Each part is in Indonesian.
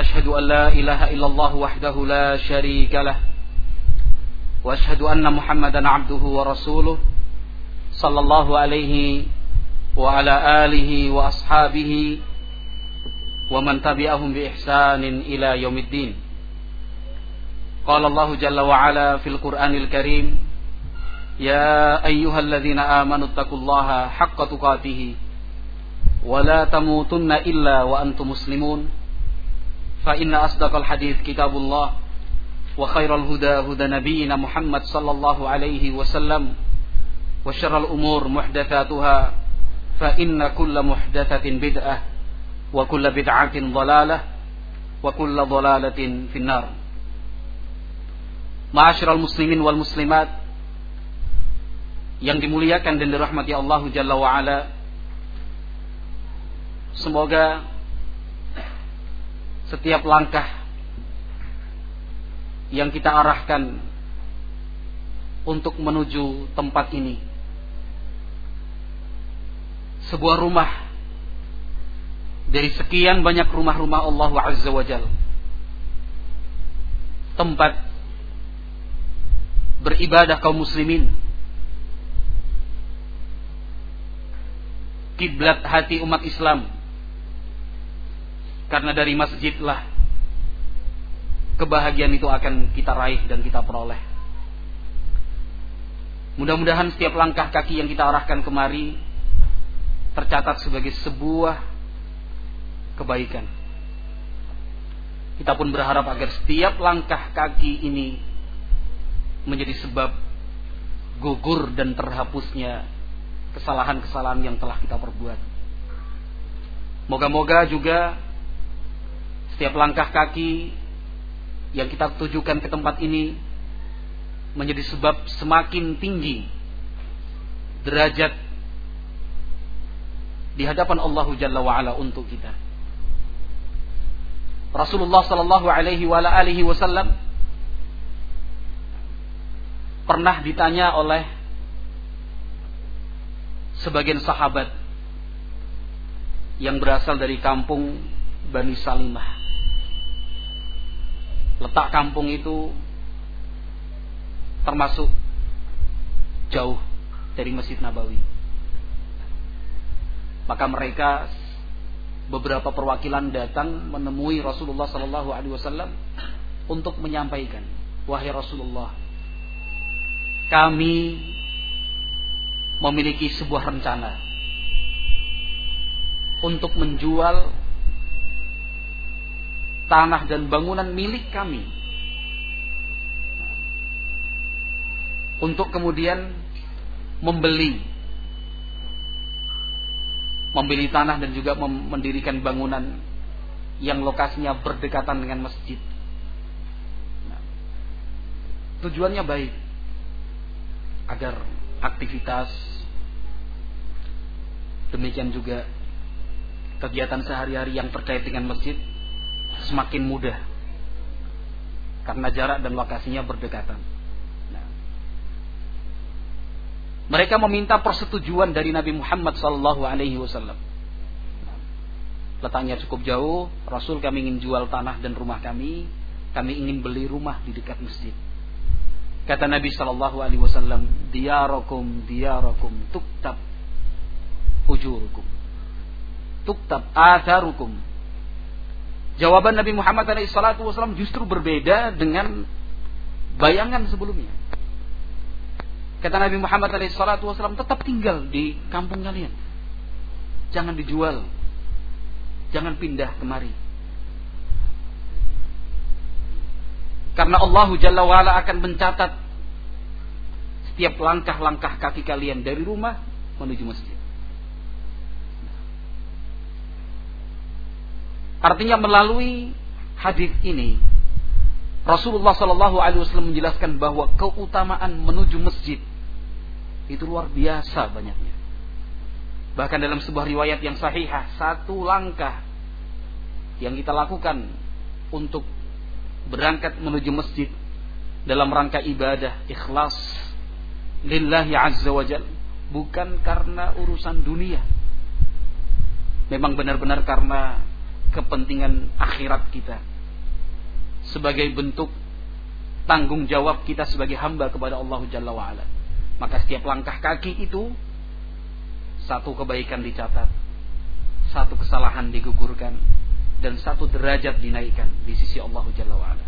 أشهد أن لا إله إلا الله وحده لا شريك له وأشهد أن محمدا عبده ورسوله صلى الله عليه وعلى آله وأصحابه ومن تبعهم بإحسان إلى يوم الدين. قال الله جل وعلا في القرآن الكريم يا أيها الذين آمنوا اتقوا الله حق تقاته ولا تموتن إلا وأنتم مسلمون فإن أصدق الحديث كتاب الله وخير الهدى هدى نبينا محمد صلى الله عليه وسلم وشر الأمور محدثاتها فإن كل محدثة بدعة وكل بدعة ضلالة وكل ضلالة في النار معاشر المسلمين والمسلمات yang dimuliakan dan dirahmati Allah Jalla wa'ala Semoga setiap langkah yang kita arahkan untuk menuju tempat ini. Sebuah rumah dari sekian banyak rumah-rumah Allah Azza wa Jal. Tempat beribadah kaum muslimin. Kiblat hati umat Islam karena dari masjidlah kebahagiaan itu akan kita raih dan kita peroleh. Mudah-mudahan setiap langkah kaki yang kita arahkan kemari tercatat sebagai sebuah kebaikan. Kita pun berharap agar setiap langkah kaki ini menjadi sebab gugur dan terhapusnya kesalahan-kesalahan yang telah kita perbuat. Moga-moga juga setiap langkah kaki yang kita tujukan ke tempat ini menjadi sebab semakin tinggi derajat di hadapan Allah Jalla wa untuk kita. Rasulullah sallallahu alaihi wa alihi wasallam pernah ditanya oleh sebagian sahabat yang berasal dari kampung Bani Salimah letak kampung itu termasuk jauh dari Masjid Nabawi. Maka mereka beberapa perwakilan datang menemui Rasulullah Sallallahu Alaihi Wasallam untuk menyampaikan, wahai Rasulullah, kami memiliki sebuah rencana untuk menjual tanah dan bangunan milik kami. Untuk kemudian membeli membeli tanah dan juga mendirikan bangunan yang lokasinya berdekatan dengan masjid. Nah, tujuannya baik agar aktivitas demikian juga kegiatan sehari-hari yang terkait dengan masjid semakin mudah karena jarak dan lokasinya berdekatan. Nah. Mereka meminta persetujuan dari Nabi Muhammad Sallallahu Alaihi Wasallam. Letaknya cukup jauh, Rasul kami ingin jual tanah dan rumah kami, kami ingin beli rumah di dekat masjid. Kata Nabi Sallallahu Alaihi Wasallam, diarakum diarakum tuktab ujurukum, tuktab atharukum Jawaban Nabi Muhammad SAW justru berbeda dengan bayangan sebelumnya. Kata Nabi Muhammad SAW tetap tinggal di kampung kalian. Jangan dijual. Jangan pindah kemari. Karena Allah Jalla wa'ala akan mencatat setiap langkah-langkah kaki kalian dari rumah menuju masjid. Artinya melalui hadis ini Rasulullah Shallallahu Alaihi Wasallam menjelaskan bahwa keutamaan menuju masjid itu luar biasa banyaknya. Bahkan dalam sebuah riwayat yang sahihah, satu langkah yang kita lakukan untuk berangkat menuju masjid dalam rangka ibadah ikhlas lillahi azza wajal bukan karena urusan dunia memang benar-benar karena kepentingan akhirat kita sebagai bentuk tanggung jawab kita sebagai hamba kepada Allah Jalla wa'ala. Maka setiap langkah kaki itu satu kebaikan dicatat, satu kesalahan digugurkan, dan satu derajat dinaikkan di sisi Allah Jalla wa'ala.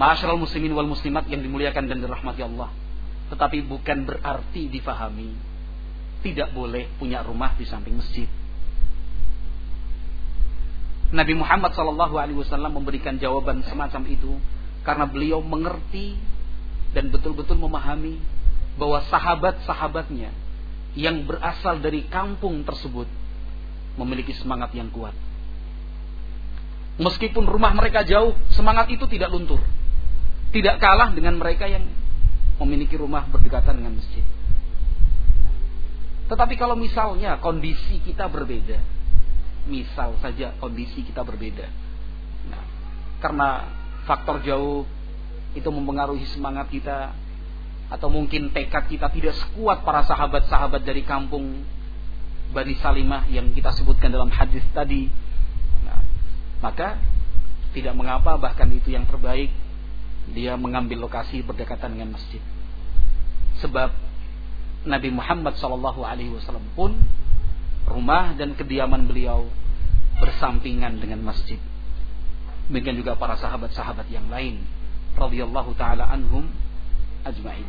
Ma'asyiral muslimin wal muslimat yang dimuliakan dan dirahmati Allah. Tetapi bukan berarti difahami tidak boleh punya rumah di samping masjid. Nabi Muhammad Wasallam memberikan jawaban semacam itu karena beliau mengerti dan betul-betul memahami bahwa sahabat-sahabatnya yang berasal dari kampung tersebut memiliki semangat yang kuat. Meskipun rumah mereka jauh, semangat itu tidak luntur. Tidak kalah dengan mereka yang memiliki rumah berdekatan dengan masjid. Tetapi kalau misalnya kondisi kita berbeda, misal saja kondisi kita berbeda. Nah, karena faktor jauh itu mempengaruhi semangat kita atau mungkin tekad kita tidak sekuat para sahabat-sahabat dari kampung Bani Salimah yang kita sebutkan dalam hadis tadi. Nah, maka tidak mengapa bahkan itu yang terbaik dia mengambil lokasi berdekatan dengan masjid. Sebab Nabi Muhammad Shallallahu Alaihi Wasallam pun rumah dan kediaman beliau bersampingan dengan masjid. Demikian juga para sahabat-sahabat yang lain radhiyallahu taala anhum ajmain.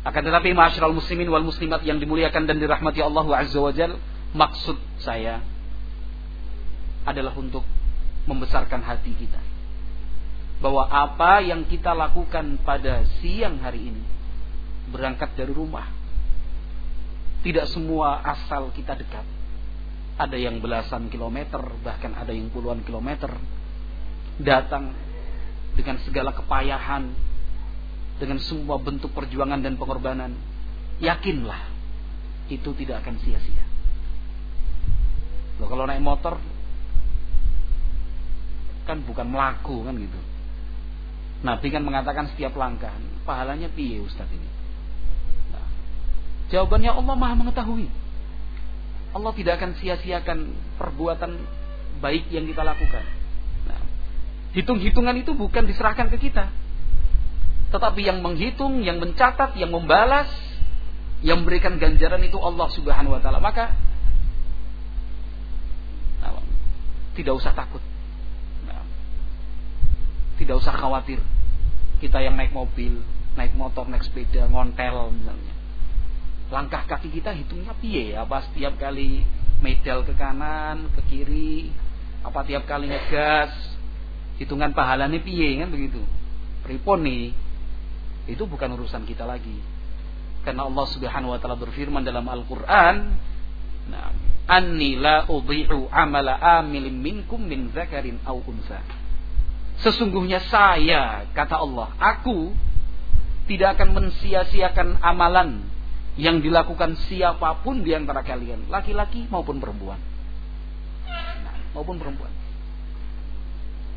Akan tetapi masyarakat muslimin wal muslimat yang dimuliakan dan dirahmati Allah Azza wa Jal, maksud saya adalah untuk membesarkan hati kita. Bahwa apa yang kita lakukan pada siang hari ini berangkat dari rumah tidak semua asal kita dekat. Ada yang belasan kilometer, bahkan ada yang puluhan kilometer. Datang dengan segala kepayahan, dengan semua bentuk perjuangan dan pengorbanan. Yakinlah, itu tidak akan sia-sia. Kalau naik motor, kan bukan melaku kan gitu. Nabi kan mengatakan setiap langkah, pahalanya piye Ustadz ini? Jawabannya Allah Maha mengetahui. Allah tidak akan sia-siakan perbuatan baik yang kita lakukan. Nah, hitung-hitungan itu bukan diserahkan ke kita. Tetapi yang menghitung, yang mencatat, yang membalas, yang memberikan ganjaran itu Allah Subhanahu wa taala. Maka nah, tidak usah takut. Nah, tidak usah khawatir. Kita yang naik mobil, naik motor, naik sepeda, ngontel misalnya langkah kaki kita hitungnya piye? Apa setiap kali medal ke kanan ke kiri? Apa tiap kali ngegas? Hitungan pahalanya piye kan begitu? Pripon nih? Itu bukan urusan kita lagi. Karena Allah Subhanahu wa taala berfirman dalam Al-Qur'an nah anni la udhi'u amala amilin minkum min zakarin au unsa sesungguhnya saya kata Allah aku tidak akan mensia-siakan amalan yang dilakukan siapa pun di antara kalian, laki-laki maupun perempuan. Nah, maupun perempuan.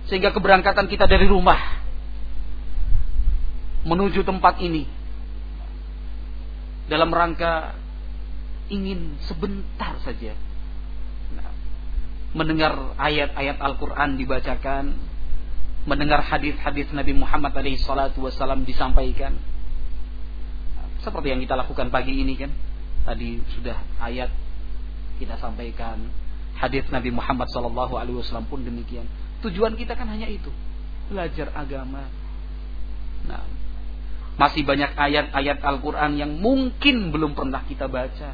Sehingga keberangkatan kita dari rumah menuju tempat ini dalam rangka ingin sebentar saja nah, mendengar ayat-ayat Al-Quran dibacakan, mendengar hadis-hadis Nabi Muhammad SAW disampaikan, seperti yang kita lakukan pagi ini kan. Tadi sudah ayat kita sampaikan. Hadis Nabi Muhammad Sallallahu Alaihi Wasallam pun demikian. Tujuan kita kan hanya itu, belajar agama. Nah, masih banyak ayat-ayat Al-Quran yang mungkin belum pernah kita baca,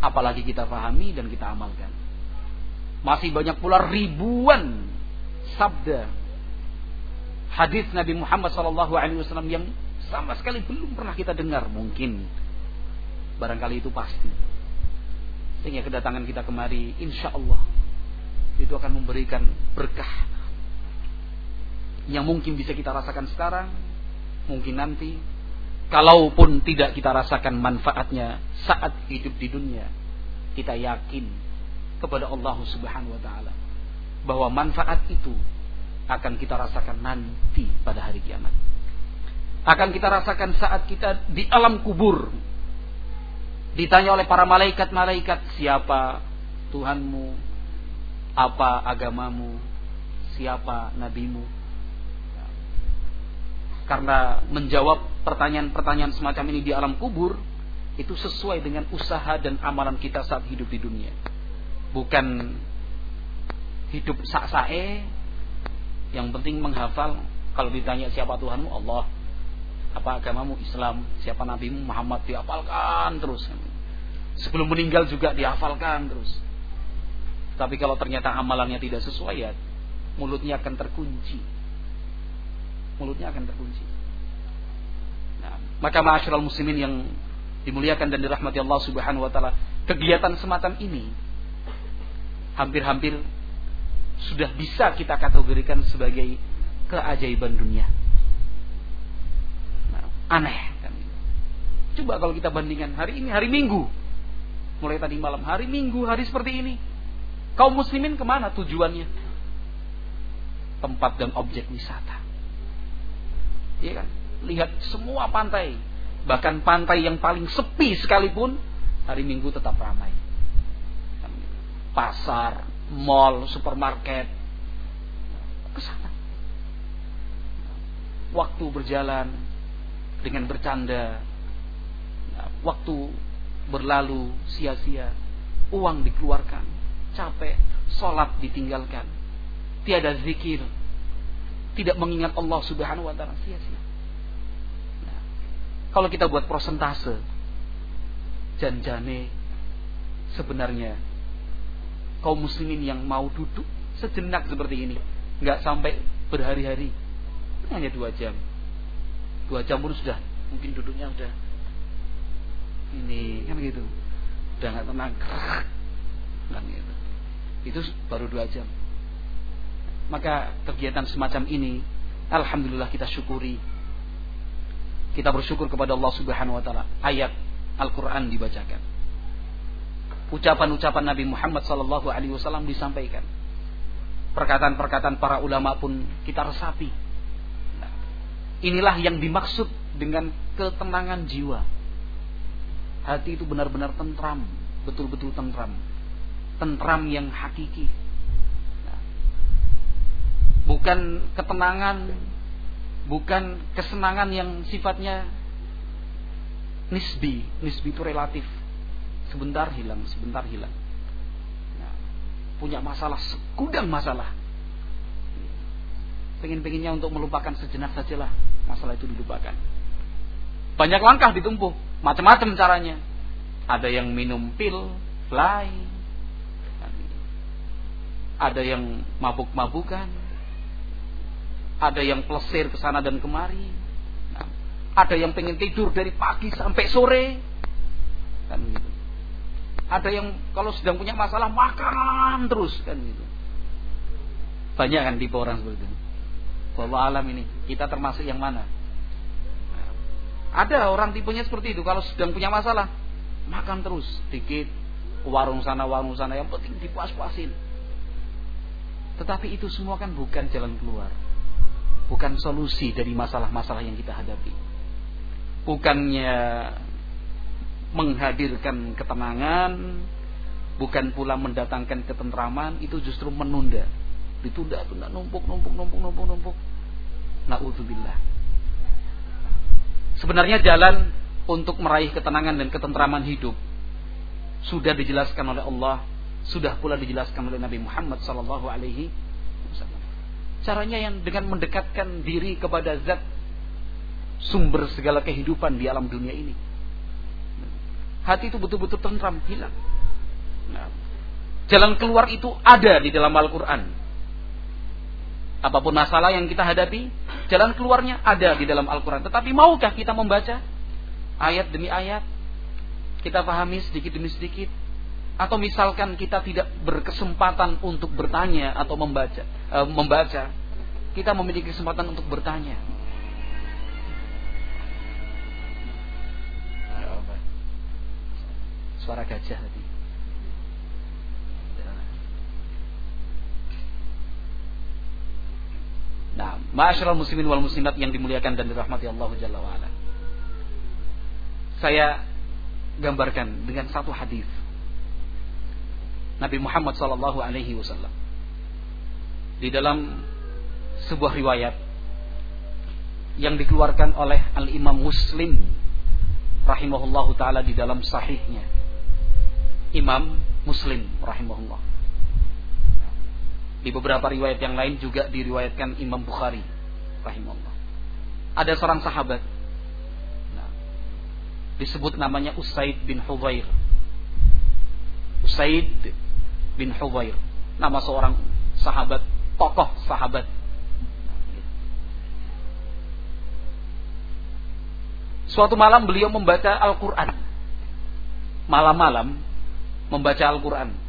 apalagi kita pahami dan kita amalkan. Masih banyak pula ribuan sabda hadis Nabi Muhammad Sallallahu Alaihi Wasallam yang sama sekali belum pernah kita dengar mungkin. Barangkali itu pasti. Sehingga kedatangan kita kemari insya Allah itu akan memberikan berkah yang mungkin bisa kita rasakan sekarang, mungkin nanti, kalaupun tidak kita rasakan manfaatnya saat hidup di dunia, kita yakin kepada Allah Subhanahu wa taala bahwa manfaat itu akan kita rasakan nanti pada hari kiamat. Akan kita rasakan saat kita di alam kubur. Ditanya oleh para malaikat-malaikat, siapa Tuhanmu? Apa agamamu? Siapa nabimu? Karena menjawab pertanyaan-pertanyaan semacam ini di alam kubur itu sesuai dengan usaha dan amalan kita saat hidup di dunia. Bukan hidup sak-sae yang penting menghafal kalau ditanya siapa Tuhanmu Allah apa agamamu? Islam. Siapa nabimu? Muhammad. Dihafalkan terus. Sebelum meninggal juga dihafalkan terus. Tapi kalau ternyata amalannya tidak sesuai ya mulutnya akan terkunci. Mulutnya akan terkunci. Nah, maka ma'asyiral muslimin yang dimuliakan dan dirahmati Allah Subhanahu wa taala kegiatan semacam ini hampir-hampir sudah bisa kita kategorikan sebagai keajaiban dunia. Aneh. Coba kalau kita bandingkan hari ini hari Minggu. Mulai tadi malam hari Minggu, hari seperti ini. Kaum muslimin ke mana tujuannya? Tempat dan objek wisata. Iya kan? Lihat semua pantai. Bahkan pantai yang paling sepi sekalipun hari Minggu tetap ramai. Pasar, mall, supermarket, ke sana. Waktu berjalan dengan bercanda, waktu berlalu sia-sia, uang dikeluarkan, capek, sholat ditinggalkan, tiada zikir, tidak mengingat Allah Subhanahu wa taala sia-sia. Nah, kalau kita buat prosentase janjane sebenarnya kaum muslimin yang mau duduk sejenak seperti ini nggak sampai berhari-hari hanya dua jam dua jam pun sudah. Mungkin duduknya sudah ini kan gitu udah nggak tenang. Kan gitu. Itu baru dua jam. Maka kegiatan semacam ini alhamdulillah kita syukuri. Kita bersyukur kepada Allah Subhanahu wa taala. Ayat Al-Qur'an dibacakan. Ucapan-ucapan Nabi Muhammad sallallahu alaihi wasallam disampaikan. Perkataan-perkataan para ulama pun kita resapi. Inilah yang dimaksud dengan ketenangan jiwa. Hati itu benar-benar tentram, betul-betul tentram. Tentram yang hakiki. Nah, bukan ketenangan, bukan kesenangan yang sifatnya nisbi. Nisbi itu relatif sebentar hilang, sebentar hilang. Nah, punya masalah, segudang masalah. Pengen-pengennya untuk melupakan sejenak sajalah masalah itu dilupakan. Banyak langkah ditumpuh, macam-macam caranya. Ada yang minum pil, fly, ada yang mabuk-mabukan, ada yang plesir ke sana dan kemari, ada yang pengen tidur dari pagi sampai sore, kan gitu. Ada yang kalau sedang punya masalah makan terus kan gitu. Banyak kan tipe orang seperti itu. Bahwa alam ini kita termasuk yang mana? Ada orang tipenya seperti itu kalau sedang punya masalah makan terus dikit warung sana warung sana yang penting dipuas-puasin. Tetapi itu semua kan bukan jalan keluar. Bukan solusi dari masalah-masalah yang kita hadapi. Bukannya menghadirkan ketenangan, bukan pula mendatangkan ketentraman, itu justru menunda. Ditunda, tunda, numpuk, numpuk, numpuk, numpuk, numpuk. Nauzubillah. Sebenarnya jalan untuk meraih ketenangan dan ketentraman hidup sudah dijelaskan oleh Allah, sudah pula dijelaskan oleh Nabi Muhammad sallallahu alaihi wasallam. Caranya yang dengan mendekatkan diri kepada zat sumber segala kehidupan di alam dunia ini hati itu betul-betul tentram, hilang. Nah, jalan keluar itu ada di dalam Al-Quran. Apa pun masalah yang kita hadapi, jalan keluarnya ada di dalam Al-Quran. Tetapi maukah kita membaca ayat demi ayat? Kita pahami sedikit demi sedikit. Atau misalkan kita tidak berkesempatan untuk bertanya atau membaca, e, membaca, kita memiliki kesempatan untuk bertanya. Suara gajah tadi. Nah, ma'asyiral muslimin wal muslimat yang dimuliakan dan dirahmati Allah Jalla wa ala. Saya gambarkan dengan satu hadis Nabi Muhammad sallallahu alaihi wasallam. Di dalam sebuah riwayat yang dikeluarkan oleh Al-Imam Muslim rahimahullahu taala di dalam sahihnya. Imam Muslim rahimahullah. Di beberapa riwayat yang lain juga diriwayatkan Imam Bukhari rahimahullah. Ada seorang sahabat nah, disebut namanya Usaid bin Huwair. Usaid bin Huwair, nama seorang sahabat, tokoh sahabat. Suatu malam beliau membaca Al-Quran. Malam-malam membaca Al-Quran.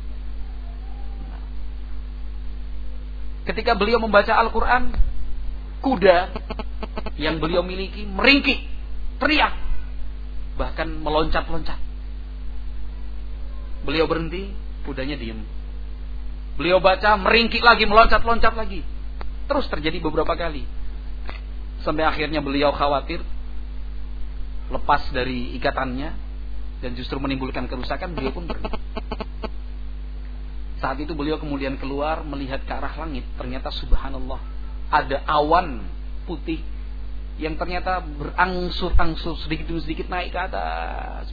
Ketika beliau membaca Al-Quran, kuda yang beliau miliki meringkik, teriak, bahkan meloncat-loncat. Beliau berhenti, kudanya diem. Beliau baca, meringkik lagi, meloncat-loncat lagi. Terus terjadi beberapa kali. Sampai akhirnya beliau khawatir, lepas dari ikatannya, dan justru menimbulkan kerusakan, beliau pun berhenti. Saat itu beliau kemudian keluar melihat ke arah langit. Ternyata subhanallah ada awan putih yang ternyata berangsur-angsur sedikit demi sedikit naik ke atas.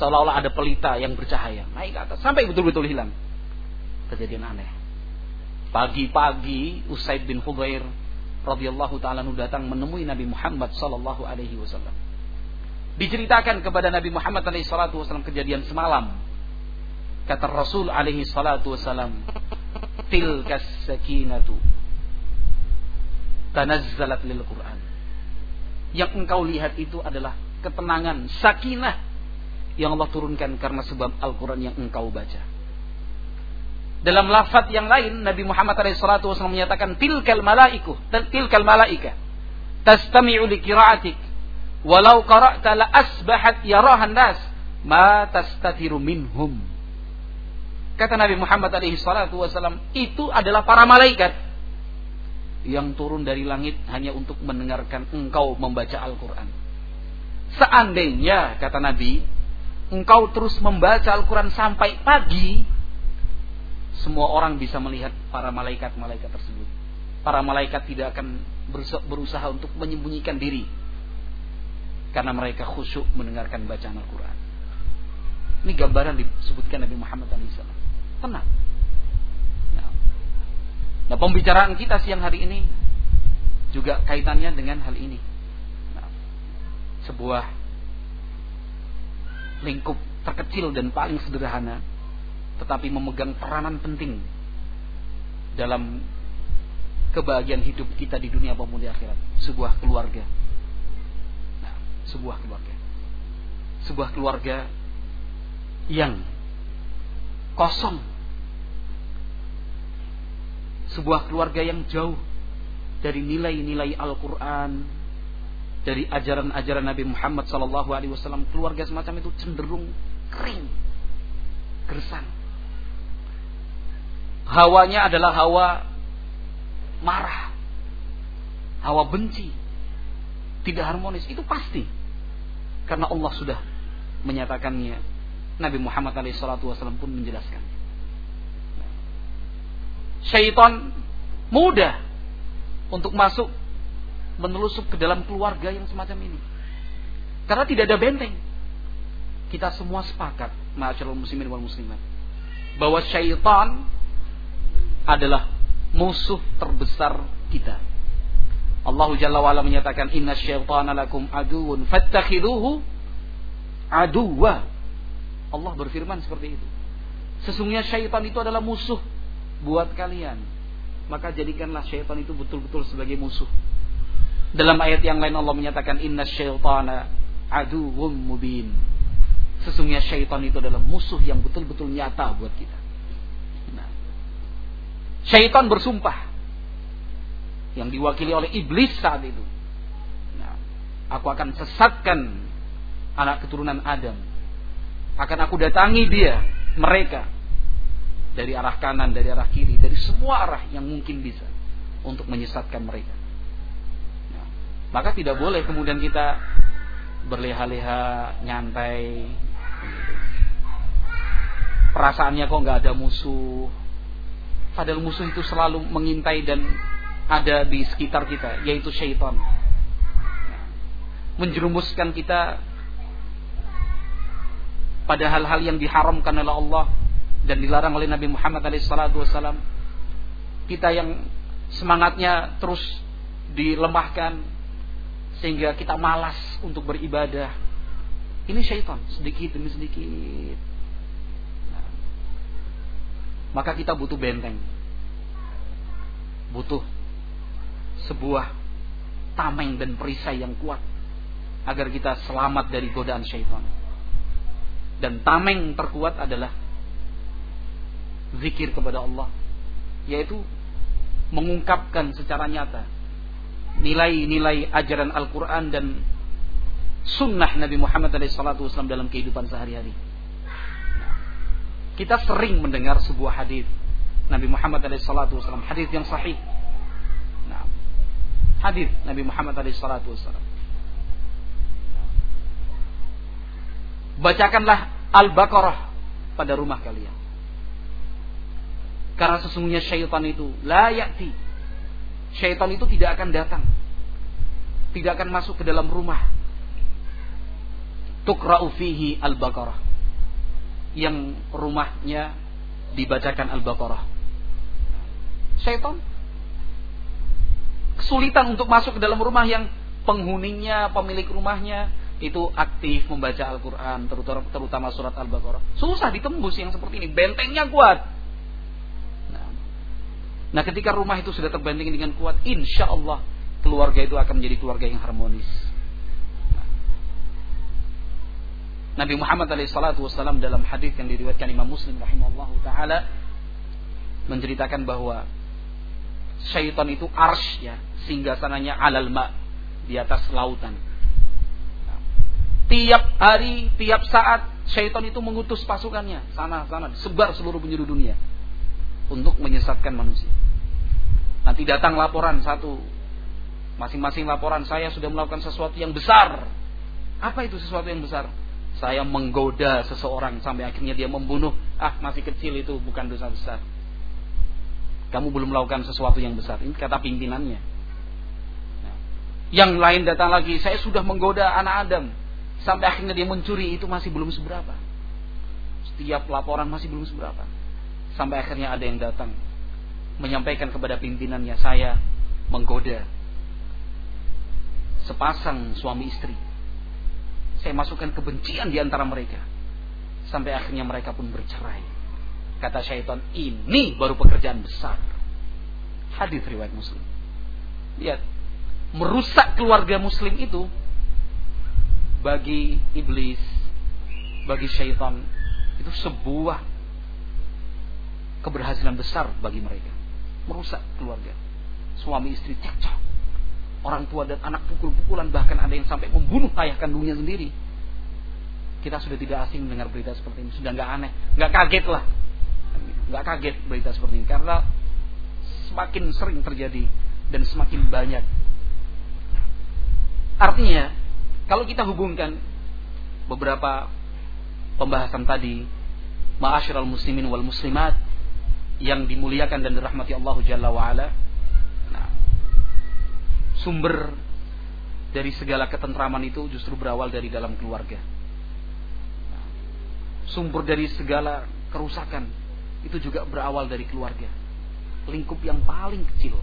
Seolah-olah ada pelita yang bercahaya naik ke atas sampai betul-betul hilang. Kejadian aneh. Pagi-pagi Usaid bin Hubair radhiyallahu taala datang menemui Nabi Muhammad sallallahu alaihi wasallam. Diceritakan kepada Nabi Muhammad alaihi salatu wasallam kejadian semalam Kata Rasul alaihi salatu wasalam, tilkas sakinatu tanazzalat lil Quran. Yang engkau lihat itu adalah ketenangan, sakinah yang Allah turunkan karena sebab Al-Quran yang engkau baca. Dalam lafaz yang lain Nabi Muhammad SAW menyatakan tilkal malaiku tilkal malaika tastami'u li qira'atik walau qara'ta la asbahat yarahan nas ma tastatiru minhum Kata Nabi Muhammad alaihi salatu wasallam, itu adalah para malaikat yang turun dari langit hanya untuk mendengarkan engkau membaca Al-Qur'an. Seandainya kata Nabi, engkau terus membaca Al-Qur'an sampai pagi, semua orang bisa melihat para malaikat-malaikat tersebut. Para malaikat tidak akan berusaha untuk menyembunyikan diri karena mereka khusyuk mendengarkan bacaan Al-Qur'an. Ini gambaran disebutkan Nabi Muhammad SAW tenang. Nah, nah pembicaraan kita siang hari ini juga kaitannya dengan hal ini. Nah, sebuah lingkup terkecil dan paling sederhana, tetapi memegang peranan penting dalam kebahagiaan hidup kita di dunia maupun di akhirat. Sebuah keluarga. Nah, sebuah keluarga. Sebuah keluarga yang kosong. Sebuah keluarga yang jauh dari nilai-nilai Al-Quran, dari ajaran-ajaran Nabi Muhammad Wasallam, keluarga semacam itu cenderung kering, gersang. Hawanya adalah hawa marah, hawa benci, tidak harmonis. Itu pasti, karena Allah sudah menyatakannya Nabi Muhammad SAW pun menjelaskan. Syaitan mudah untuk masuk menelusup ke dalam keluarga yang semacam ini. Karena tidak ada benteng. Kita semua sepakat, ma'asyiral muslimin wal muslimat, bahwa syaitan adalah musuh terbesar kita. Allah Jalla wa'ala menyatakan inna syaitana lakum aduun fattakhiduhu aduwa Allah berfirman seperti itu. Sesungguhnya syaitan itu adalah musuh buat kalian. Maka jadikanlah syaitan itu betul-betul sebagai musuh. Dalam ayat yang lain Allah menyatakan inna syaitana aduwwum mubin. Sesungguhnya syaitan itu adalah musuh yang betul-betul nyata buat kita. Nah, syaitan bersumpah yang diwakili oleh iblis saat itu. Nah, aku akan sesatkan anak keturunan Adam. Akan aku datangi dia, mereka dari arah kanan, dari arah kiri, dari semua arah yang mungkin bisa untuk menyesatkan mereka. Nah, maka tidak boleh kemudian kita berleha-leha, nyantai, perasaannya kok nggak ada musuh. Padahal musuh itu selalu mengintai dan ada di sekitar kita yaitu syaitan. Menjerumuskan kita pada hal-hal yang diharamkan oleh Allah dan dilarang oleh Nabi Muhammad SAW kita yang semangatnya terus dilemahkan sehingga kita malas untuk beribadah ini syaitan sedikit demi sedikit maka kita butuh benteng. Butuh sebuah tameng dan perisai yang kuat agar kita selamat dari godaan syaitan. Dan tameng terkuat adalah zikir kepada Allah, yaitu mengungkapkan secara nyata nilai-nilai ajaran Al-Quran dan sunnah Nabi Muhammad SAW dalam kehidupan sehari-hari. Kita sering mendengar sebuah hadis Nabi Muhammad SAW, hadis yang sahih. Nah, Nabi Muhammad SAW. Bacakanlah Al-Baqarah pada rumah kalian. Karena sesungguhnya syaitan itu la yakti. Syaitan itu tidak akan datang. Tidak akan masuk ke dalam rumah. Tukra'u fihi al-Baqarah yang rumahnya dibacakan Al-Baqarah. Syaitan kesulitan untuk masuk ke dalam rumah yang penghuninya, pemilik rumahnya itu aktif membaca Al-Quran, terutama, terutama surat Al-Baqarah. Susah ditembus yang seperti ini, bentengnya kuat. Nah, nah ketika rumah itu sudah terbenteng dengan kuat, insya Allah keluarga itu akan menjadi keluarga yang harmonis. Nabi Muhammad SAW dalam hadis yang diriwayatkan Imam Muslim rahimahullah taala menceritakan bahwa syaitan itu arsh ya sehingga sananya alal ma di atas lautan. Tiap hari, tiap saat syaitan itu mengutus pasukannya sana sana sebar seluruh penjuru dunia untuk menyesatkan manusia. Nanti datang laporan satu masing-masing laporan saya sudah melakukan sesuatu yang besar. Apa itu sesuatu yang besar? saya menggoda seseorang sampai akhirnya dia membunuh, ah masih kecil itu bukan dosa besar. Kamu belum melakukan sesuatu yang besar. Ini kata pimpinannya. Nah, yang lain datang lagi, saya sudah menggoda anak Adam sampai akhirnya dia mencuri itu masih belum seberapa. Setiap laporan masih belum seberapa. Sampai akhirnya ada yang datang menyampaikan kepada pimpinannya saya menggoda sepasang suami istri saya masukkan kebencian di antara mereka. Sampai akhirnya mereka pun bercerai. Kata syaitan, ini baru pekerjaan besar. Hadis riwayat Muslim. Lihat, merusak keluarga Muslim itu bagi iblis, bagi syaitan itu sebuah keberhasilan besar bagi mereka. Merusak keluarga. Suami istri cekcok. Orang tua dan anak pukul-pukulan bahkan ada yang sampai membunuh ayah kandungnya sendiri. Kita sudah tidak asing mendengar berita seperti ini. Sudah nggak aneh. Nggak kaget lah. Nggak kaget berita seperti ini. Karena semakin sering terjadi dan semakin banyak. Artinya kalau kita hubungkan beberapa pembahasan tadi ma'asyiral muslimin wal muslimat yang dimuliakan dan dirahmati Allah Jalla wa ala sumber dari segala ketentraman itu justru berawal dari dalam keluarga. Sumber dari segala kerusakan itu juga berawal dari keluarga. Lingkup yang paling kecil.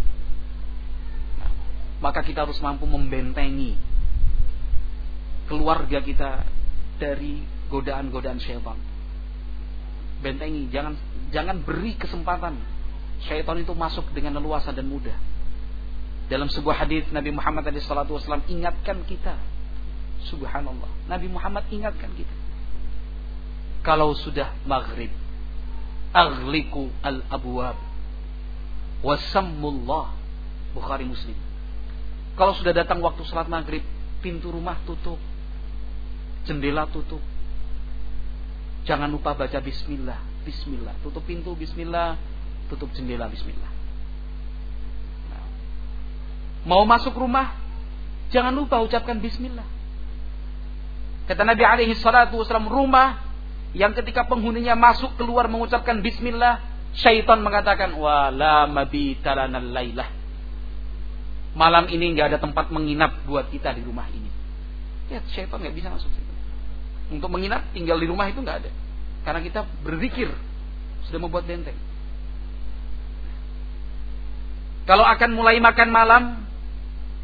Nah, maka kita harus mampu membentengi keluarga kita dari godaan-godaan syaitan. Bentengi, jangan jangan beri kesempatan syaitan itu masuk dengan leluasa dan mudah. Dalam sebuah hadis Nabi Muhammad SAW ingatkan kita. Subhanallah. Nabi Muhammad ingatkan kita. kalau sudah maghrib aghliku al abwab wasammullah Bukhari Muslim kalau sudah datang waktu salat maghrib pintu rumah tutup jendela tutup jangan lupa baca bismillah bismillah tutup pintu bismillah tutup jendela bismillah nah. mau masuk rumah jangan lupa ucapkan bismillah kata Nabi alaihi salatu wasallam rumah yang ketika penghuninya masuk keluar mengucapkan bismillah, syaitan mengatakan wala mabitana lailah. Malam ini nggak ada tempat menginap buat kita di rumah ini. Ya, syaitan nggak bisa masuk situ. Untuk menginap tinggal di rumah itu nggak ada. Karena kita berzikir sudah membuat benteng. Kalau akan mulai makan malam,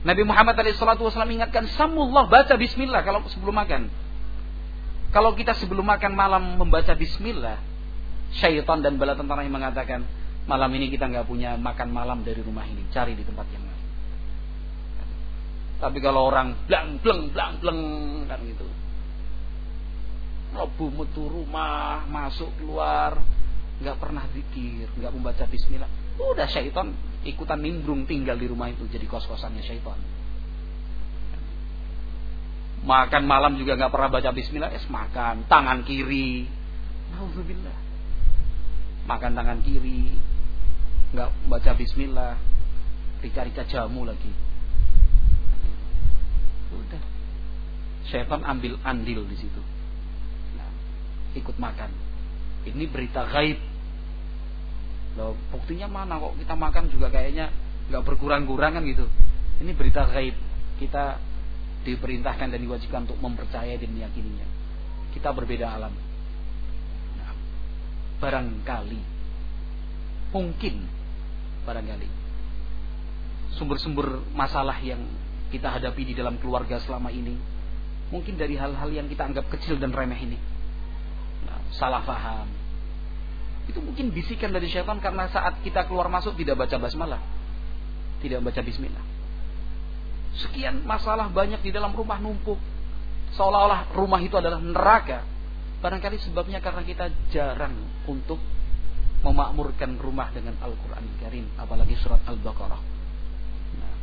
Nabi Muhammad SAW ingatkan, Samullah baca bismillah kalau sebelum makan. Kalau kita sebelum makan malam membaca bismillah, syaitan dan bala tentara yang mengatakan, malam ini kita nggak punya makan malam dari rumah ini, cari di tempat yang lain. Tapi kalau orang blang blang blang blang kan gitu. Robu mutu rumah, masuk keluar, nggak pernah zikir, nggak membaca bismillah. Udah syaitan ikutan nimbrung tinggal di rumah itu jadi kos-kosannya syaitan. Makan malam juga nggak pernah baca Bismillah, es makan tangan kiri, Alhamdulillah, makan tangan kiri, nggak baca Bismillah, rica-rica jamu lagi, udah, setan ambil andil di situ, ikut makan, ini berita gaib, Loh, buktinya mana kok kita makan juga kayaknya nggak berkurang-kurang kan gitu, ini berita gaib, kita diperintahkan dan diwajibkan untuk mempercayai dan meyakininya. Kita berbeda alam. Nah, barangkali, mungkin, barangkali, sumber-sumber masalah yang kita hadapi di dalam keluarga selama ini, mungkin dari hal-hal yang kita anggap kecil dan remeh ini. Salah faham. Itu mungkin bisikan dari syaitan karena saat kita keluar masuk tidak baca basmalah. Tidak baca bismillah Sekian masalah banyak di dalam rumah numpuk. Seolah-olah rumah itu adalah neraka. Barangkali sebabnya karena kita jarang untuk memakmurkan rumah dengan Al-Quran Karim. Apalagi surat Al-Baqarah. Nah,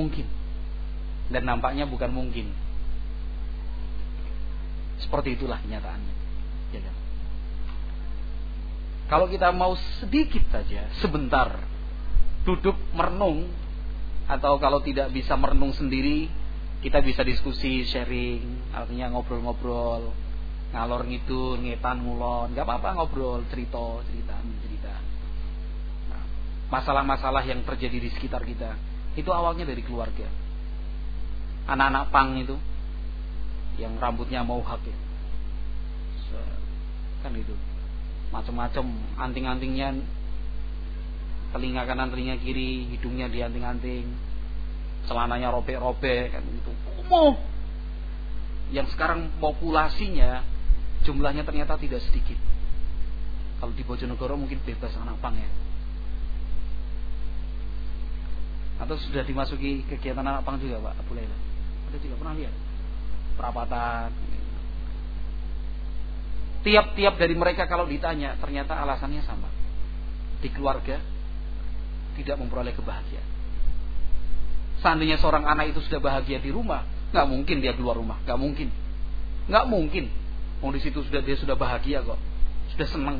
mungkin. Dan nampaknya bukan mungkin. Seperti itulah kenyataannya. Kalau kita mau sedikit saja, sebentar, duduk merenung atau kalau tidak bisa merenung sendiri kita bisa diskusi sharing artinya ngobrol-ngobrol ngalor ngidul ngetan ngulon nggak apa-apa ngobrol cerita cerita cerita. Nah, masalah-masalah yang terjadi di sekitar kita itu awalnya dari keluarga. Anak-anak pang itu yang rambutnya mau hak ya. Kan itu macam-macam anting-antingnya telinga kanan telinga kiri hidungnya dianting-anting celananya robek-robek kan itu umum yang sekarang populasinya jumlahnya ternyata tidak sedikit. Kalau di Bojonegoro mungkin bebas anak pang ya. Atau sudah dimasuki kegiatan anak pang juga Pak? Abu Laila ada juga pernah lihat? Perapatan tiap-tiap dari mereka kalau ditanya ternyata alasannya sama. Di keluarga tidak memperoleh kebahagiaan. Seandainya seorang anak itu sudah bahagia di rumah, nggak mungkin dia keluar rumah, nggak mungkin, nggak mungkin. Mau di situ sudah dia sudah bahagia kok, sudah senang,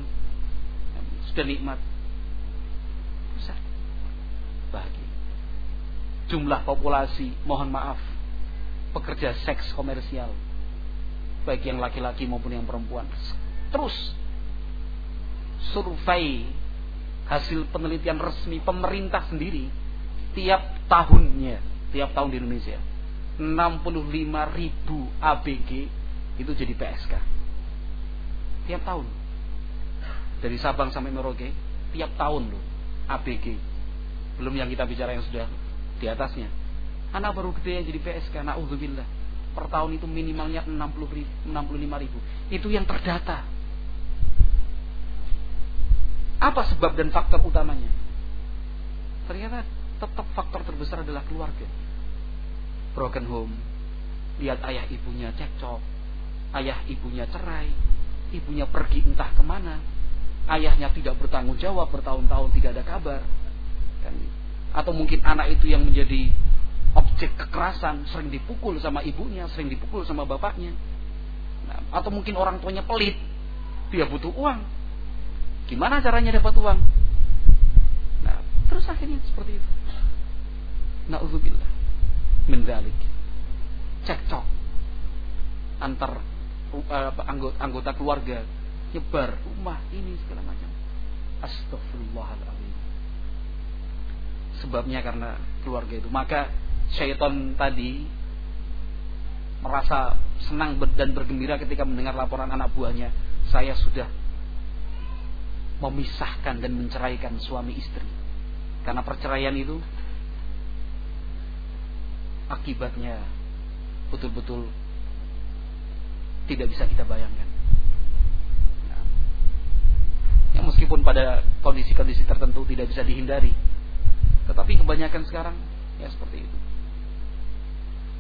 sudah nikmat, bisa. Bahagia. Jumlah populasi, mohon maaf, pekerja seks komersial, baik yang laki-laki maupun yang perempuan, terus survei hasil penelitian resmi pemerintah sendiri tiap tahunnya, tiap tahun di Indonesia 65 ribu ABG itu jadi PSK. Tiap tahun. Dari Sabang sampai Merauke, tiap tahun loh ABG. Belum yang kita bicara yang sudah di atasnya. Anak baru gede yang jadi PSK, na'udzubillah. Per tahun itu minimalnya 60 ribu, 65 ribu. Itu yang terdata apa sebab dan faktor utamanya? Ternyata tetap faktor terbesar adalah keluarga. Broken home. Lihat ayah ibunya cekcok. Ayah ibunya cerai. ibunya pergi entah ke mana, ayahnya tidak bertanggung jawab bertahun-tahun tidak ada kabar, kan? Atau mungkin anak itu yang menjadi objek kekerasan, sering dipukul sama ibunya, sering dipukul sama bapaknya. Nah, atau mungkin orang tuanya pelit, dia butuh uang. Gimana caranya dapat uang? Nah, terus akhirnya seperti itu. Nauzubillah. Mendalik. Cekcok antar uh, anggota, anggota keluarga nyebar rumah ini segala macam. Astagfirullahaladzim. Sebabnya karena keluarga itu. Maka syaitan tadi merasa senang dan bergembira ketika mendengar laporan anak buahnya. Saya sudah memisahkan dan menceraikan suami istri. Karena perceraian itu akibatnya betul-betul tidak bisa kita bayangkan. Ya meskipun pada kondisi-kondisi tertentu tidak bisa dihindari, tetapi kebanyakan sekarang ya seperti itu.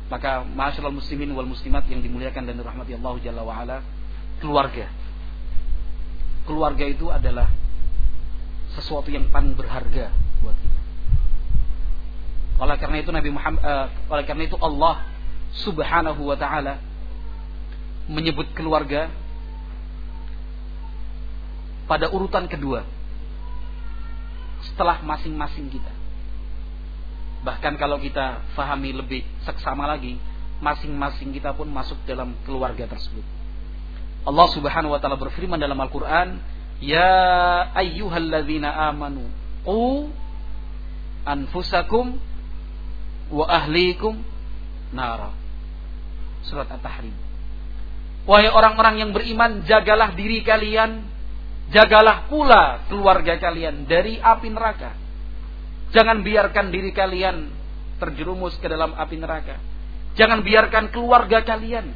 Maka masyaallah muslimin wal muslimat yang dimuliakan dan dirahmati Allah Jalla wa ala, keluarga keluarga itu adalah sesuatu yang paling berharga buat kita. Oleh karena itu Nabi Muhammad, uh, oleh karena itu Allah Subhanahu wa taala menyebut keluarga pada urutan kedua setelah masing-masing kita. Bahkan kalau kita fahami lebih seksama lagi, masing-masing kita pun masuk dalam keluarga tersebut. Allah Subhanahu wa taala berfirman dalam Al-Qur'an, "Ya ayyuhalladzina amanu qu anfusakum wa ahlikum nara." Surat At-Tahrim. Wahai orang-orang yang beriman, jagalah diri kalian, jagalah pula keluarga kalian dari api neraka. Jangan biarkan diri kalian terjerumus ke dalam api neraka. Jangan biarkan keluarga kalian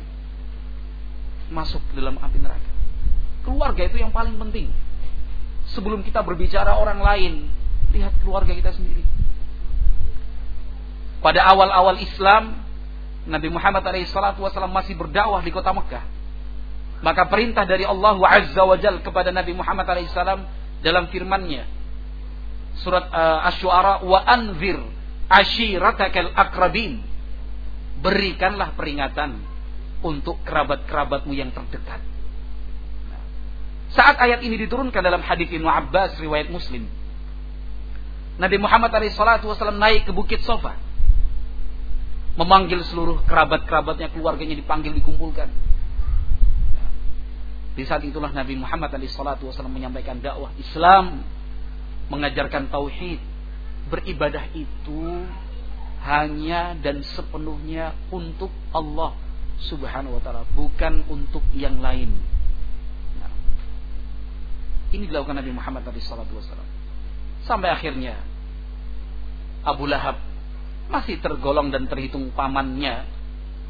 masuk ke dalam api neraka. Keluarga itu yang paling penting. Sebelum kita berbicara orang lain, lihat keluarga kita sendiri. Pada awal-awal Islam, Nabi Muhammad SAW masih berdakwah di kota Mekah. Maka perintah dari Allah Azza wa Jal kepada Nabi Muhammad SAW dalam firmannya. Surat uh, Ash-Shu'ara. Wa anzir ashiratakal akrabin. Berikanlah peringatan untuk kerabat-kerabatmu yang terdekat. Nah, saat ayat ini diturunkan dalam hadis Ibnu Abbas riwayat Muslim, Nabi Muhammad SAW naik ke Bukit Sofa, memanggil seluruh kerabat-kerabatnya, keluarganya dipanggil, dikumpulkan. Nah, di saat itulah Nabi Muhammad SAW menyampaikan dakwah Islam, mengajarkan tauhid, beribadah itu hanya dan sepenuhnya untuk Allah Subhanahu wa taala, bukan untuk yang lain. Nah, ini dilakukan Nabi Muhammad wasallam. Sampai akhirnya Abu Lahab masih tergolong dan terhitung pamannya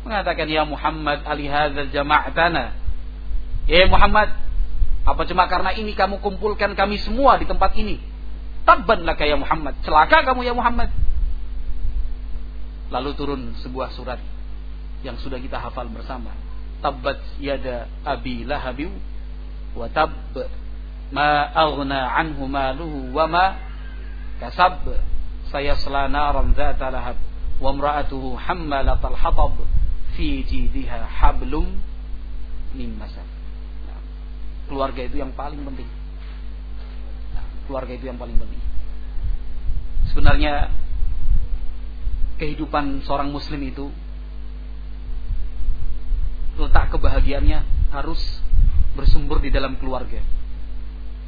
mengatakan ya Muhammad ali hadzal jama'atana. Ya Muhammad, apa cuma karena ini kamu kumpulkan kami semua di tempat ini? Tabban laka ya Muhammad. Celaka kamu ya Muhammad. Lalu turun sebuah surat yang sudah kita hafal bersama. Tabbat yada abi lahabi wa tab ma aghna anhu maluhu wa ma kasab sayasla naran dzata lahab wa imra'atuhu hammalatal hatab fi jidha hablum min. Nah, keluarga itu yang paling penting. Keluarga itu yang paling penting. Sebenarnya kehidupan seorang muslim itu letak kebahagiaannya harus bersumber di dalam keluarga.